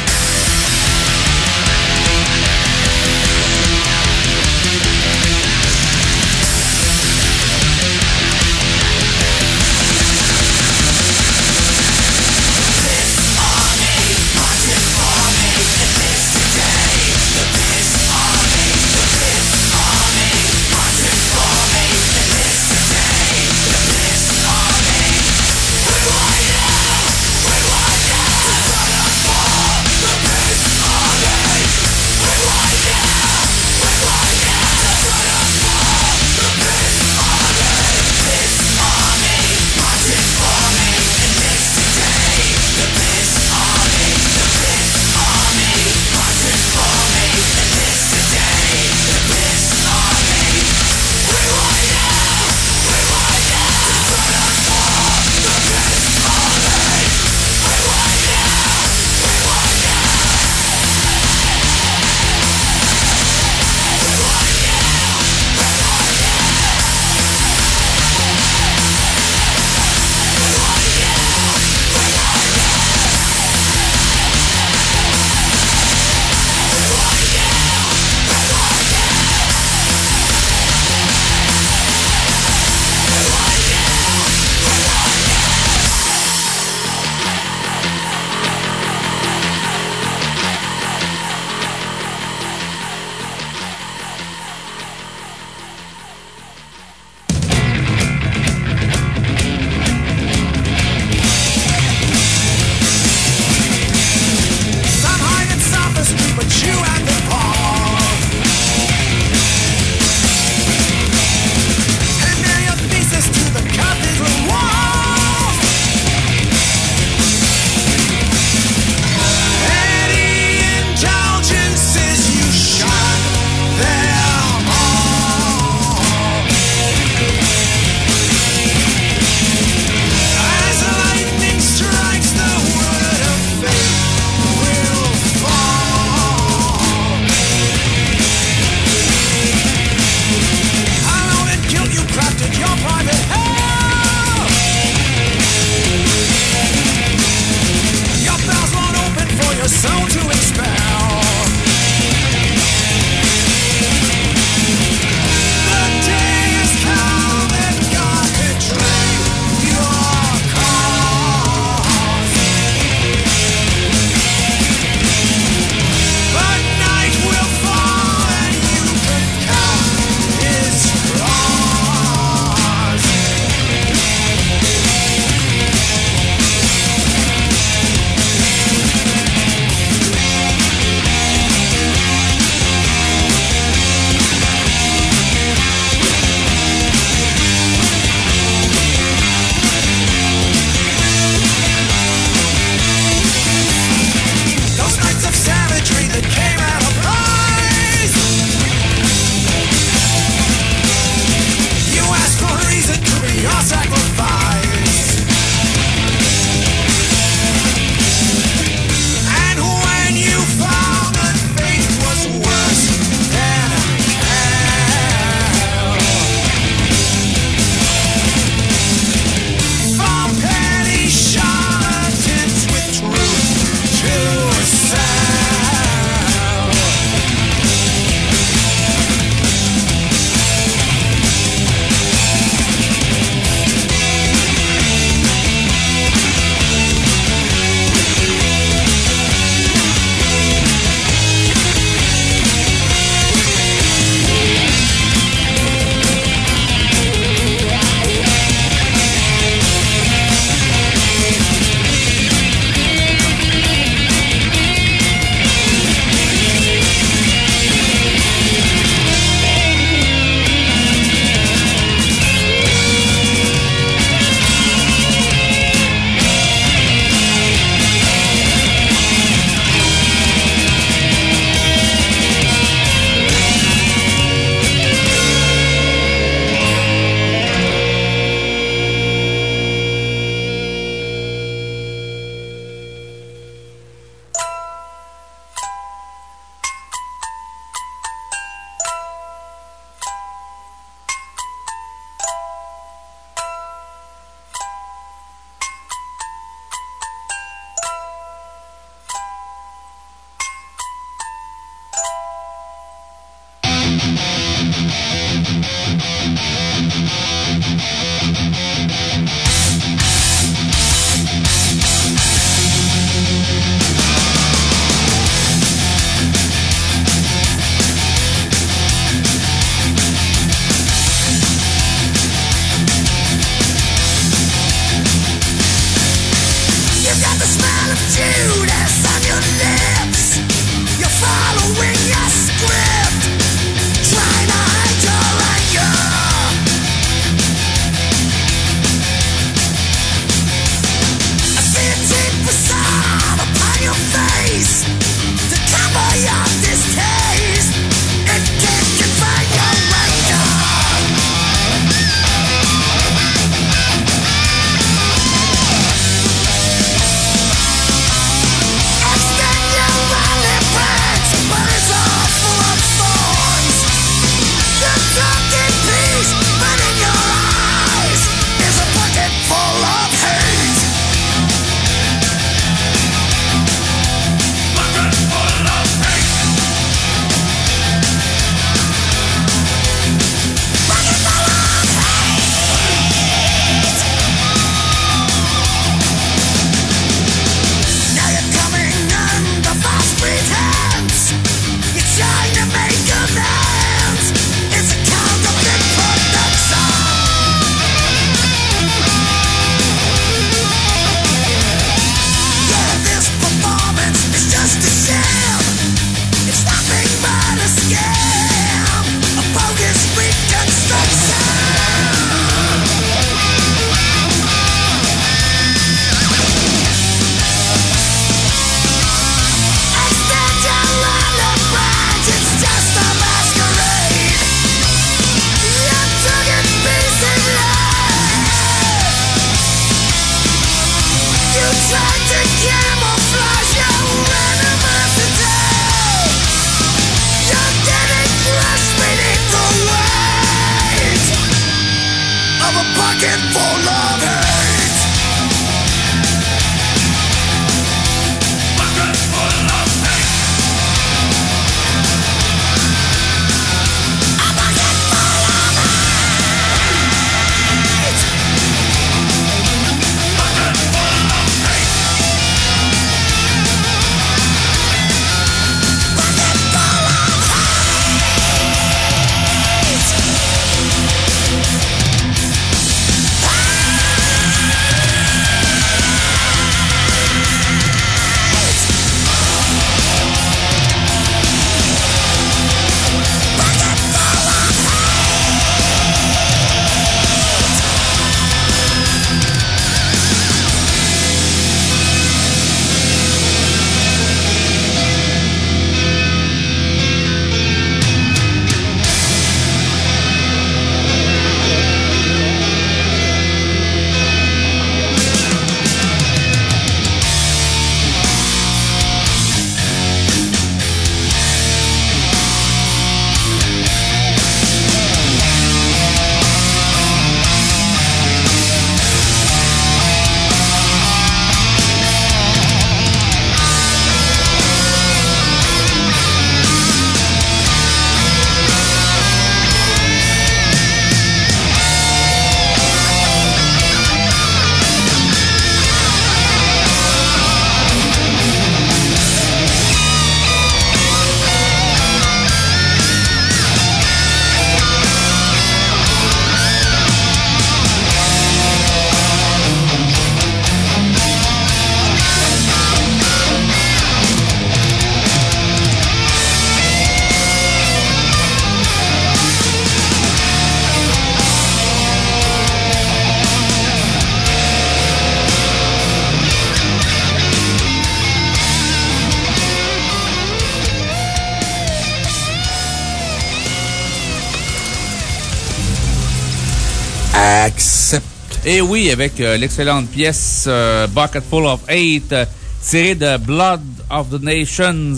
Et oui, avec euh, l'excellente pièce euh, Bucket Full of Eight, euh, tirée de Blood of the Nations,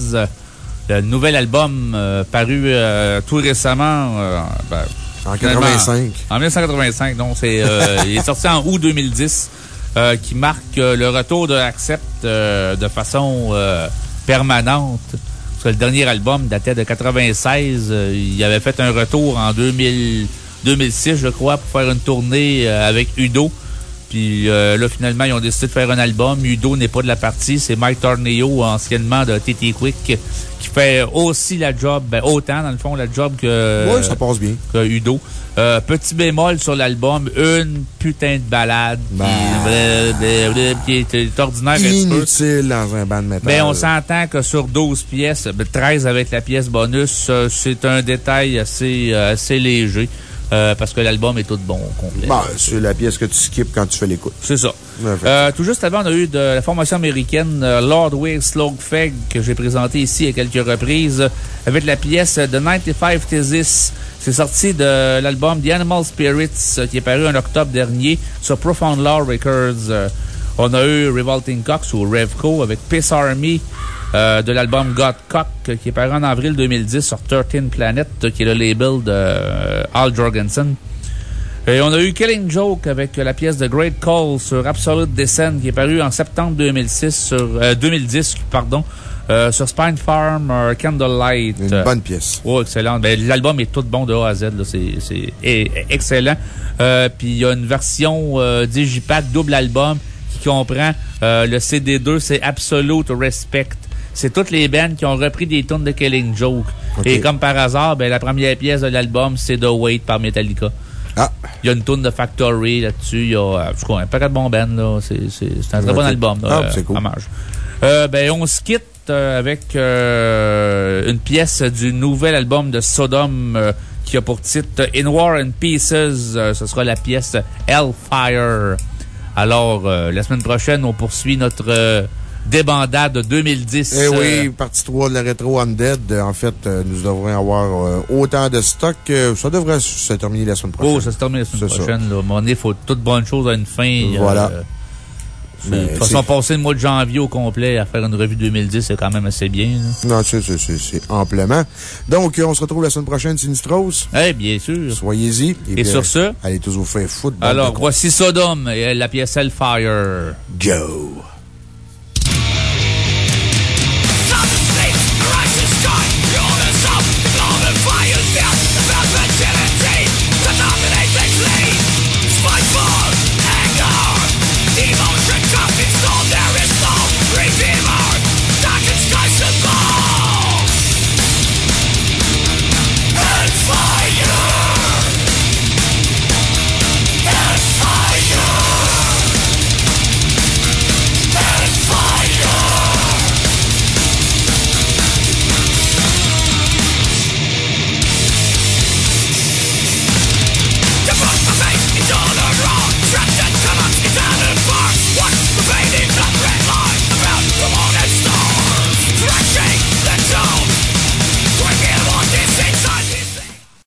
le nouvel album paru tout récemment. ben, En finalement, 85. En 1985, donc c'est, euh, il est sorti en août 2010, euh, qui marque le retour de Accept de façon permanente. Parce que le dernier album datait de 96. euh, il avait fait un retour en 2000, 2006, je crois, pour faire une tournée euh, avec Udo. Puis euh, là, finalement, ils ont décidé de faire un album. Udo n'est pas de la partie. C'est Mike Torneo, anciennement de TT Quick, qui fait aussi la job, ben, autant dans le fond, la job que, Oui, ça passe bien. que Udo. Euh, petit bémol sur l'album, une putain de balade. Ben. Qui, est, est ordinaire. Inutile dans un band metal. Ben, on s'entend que sur 12 pièces, ben, 13 avec la pièce bonus, c'est un détail assez, assez léger. Euh, parce que l'album est tout bon au complet. Ben, c'est la pièce que tu skips quand tu fais l'écoute. C'est ça. Euh, tout juste avant, on a eu de la formation américaine euh, Lord Wig Slogfeg, que j'ai présenté ici à quelques reprises, avec la pièce The 95 Thesis. C'est sorti de l'album The Animal Spirits, qui est paru en octobre dernier sur Profound Law Records. On a eu Revolting Cox ou Revco avec Piss Army euh, de l'album God Cock, euh, qui est paru en avril 2010 sur 13 Planet, euh, qui est le label de euh, Al Jorgensen. Et on a eu Killing Joke avec la pièce de Great Call sur Absolute Descent qui est paru en septembre 2006 sur, euh, 2010, pardon, euh, sur Spine Farm Candlelight. Une bonne pièce. Oh, excellent. Ben, L'album est tout bon de A à Z. là. C'est c'est- est- est excellent. Euh, Puis il y a une version euh, Digipack double album qui comprend euh, le CD2, c'est Absolute Respect. C'est toutes les bands qui ont repris des tunes de Killing Joke. Ok. Et comme par hasard, ben, la première pièce de l'album, c'est The Wait par Metallica. Ah. Il y a une tune de Factory là-dessus. Il y a, euh, je crois, un paquet de bons bands, là. C'est, c'est, c'est un très bon album, là. Ah, euh, c'est cool. Hommage. Euh, ben, on se quitte euh, avec euh, une pièce du nouvel album de Sodom euh, qui a pour titre In War and Pieces. Euh, ce sera la pièce Hellfire. Alors, euh, la semaine prochaine, on poursuit notre euh, débandade de 2010. Eh euh, oui, partie 3 de la rétro Undead. Euh, En fait, euh, nous devrions avoir euh, autant de stock. euh, ça devrait se terminer la semaine prochaine. Oh, ça se termine la semaine prochaine. Là. Donné, il faut toute bonne chose à une fin. Voilà. De toute façon, passer le mois de janvier au complet à faire une revue 2010, c'est quand même assez bien. là. Non, c'est c'est- c'est- c'est amplement. Donc, euh, on se retrouve la semaine prochaine, Sinistros. Eh, bien sûr. Soyez-y. Et bien, sur ce? Allez tous vous faire foutre. Alors, voici Sodom et la pièce Hellfire. Go!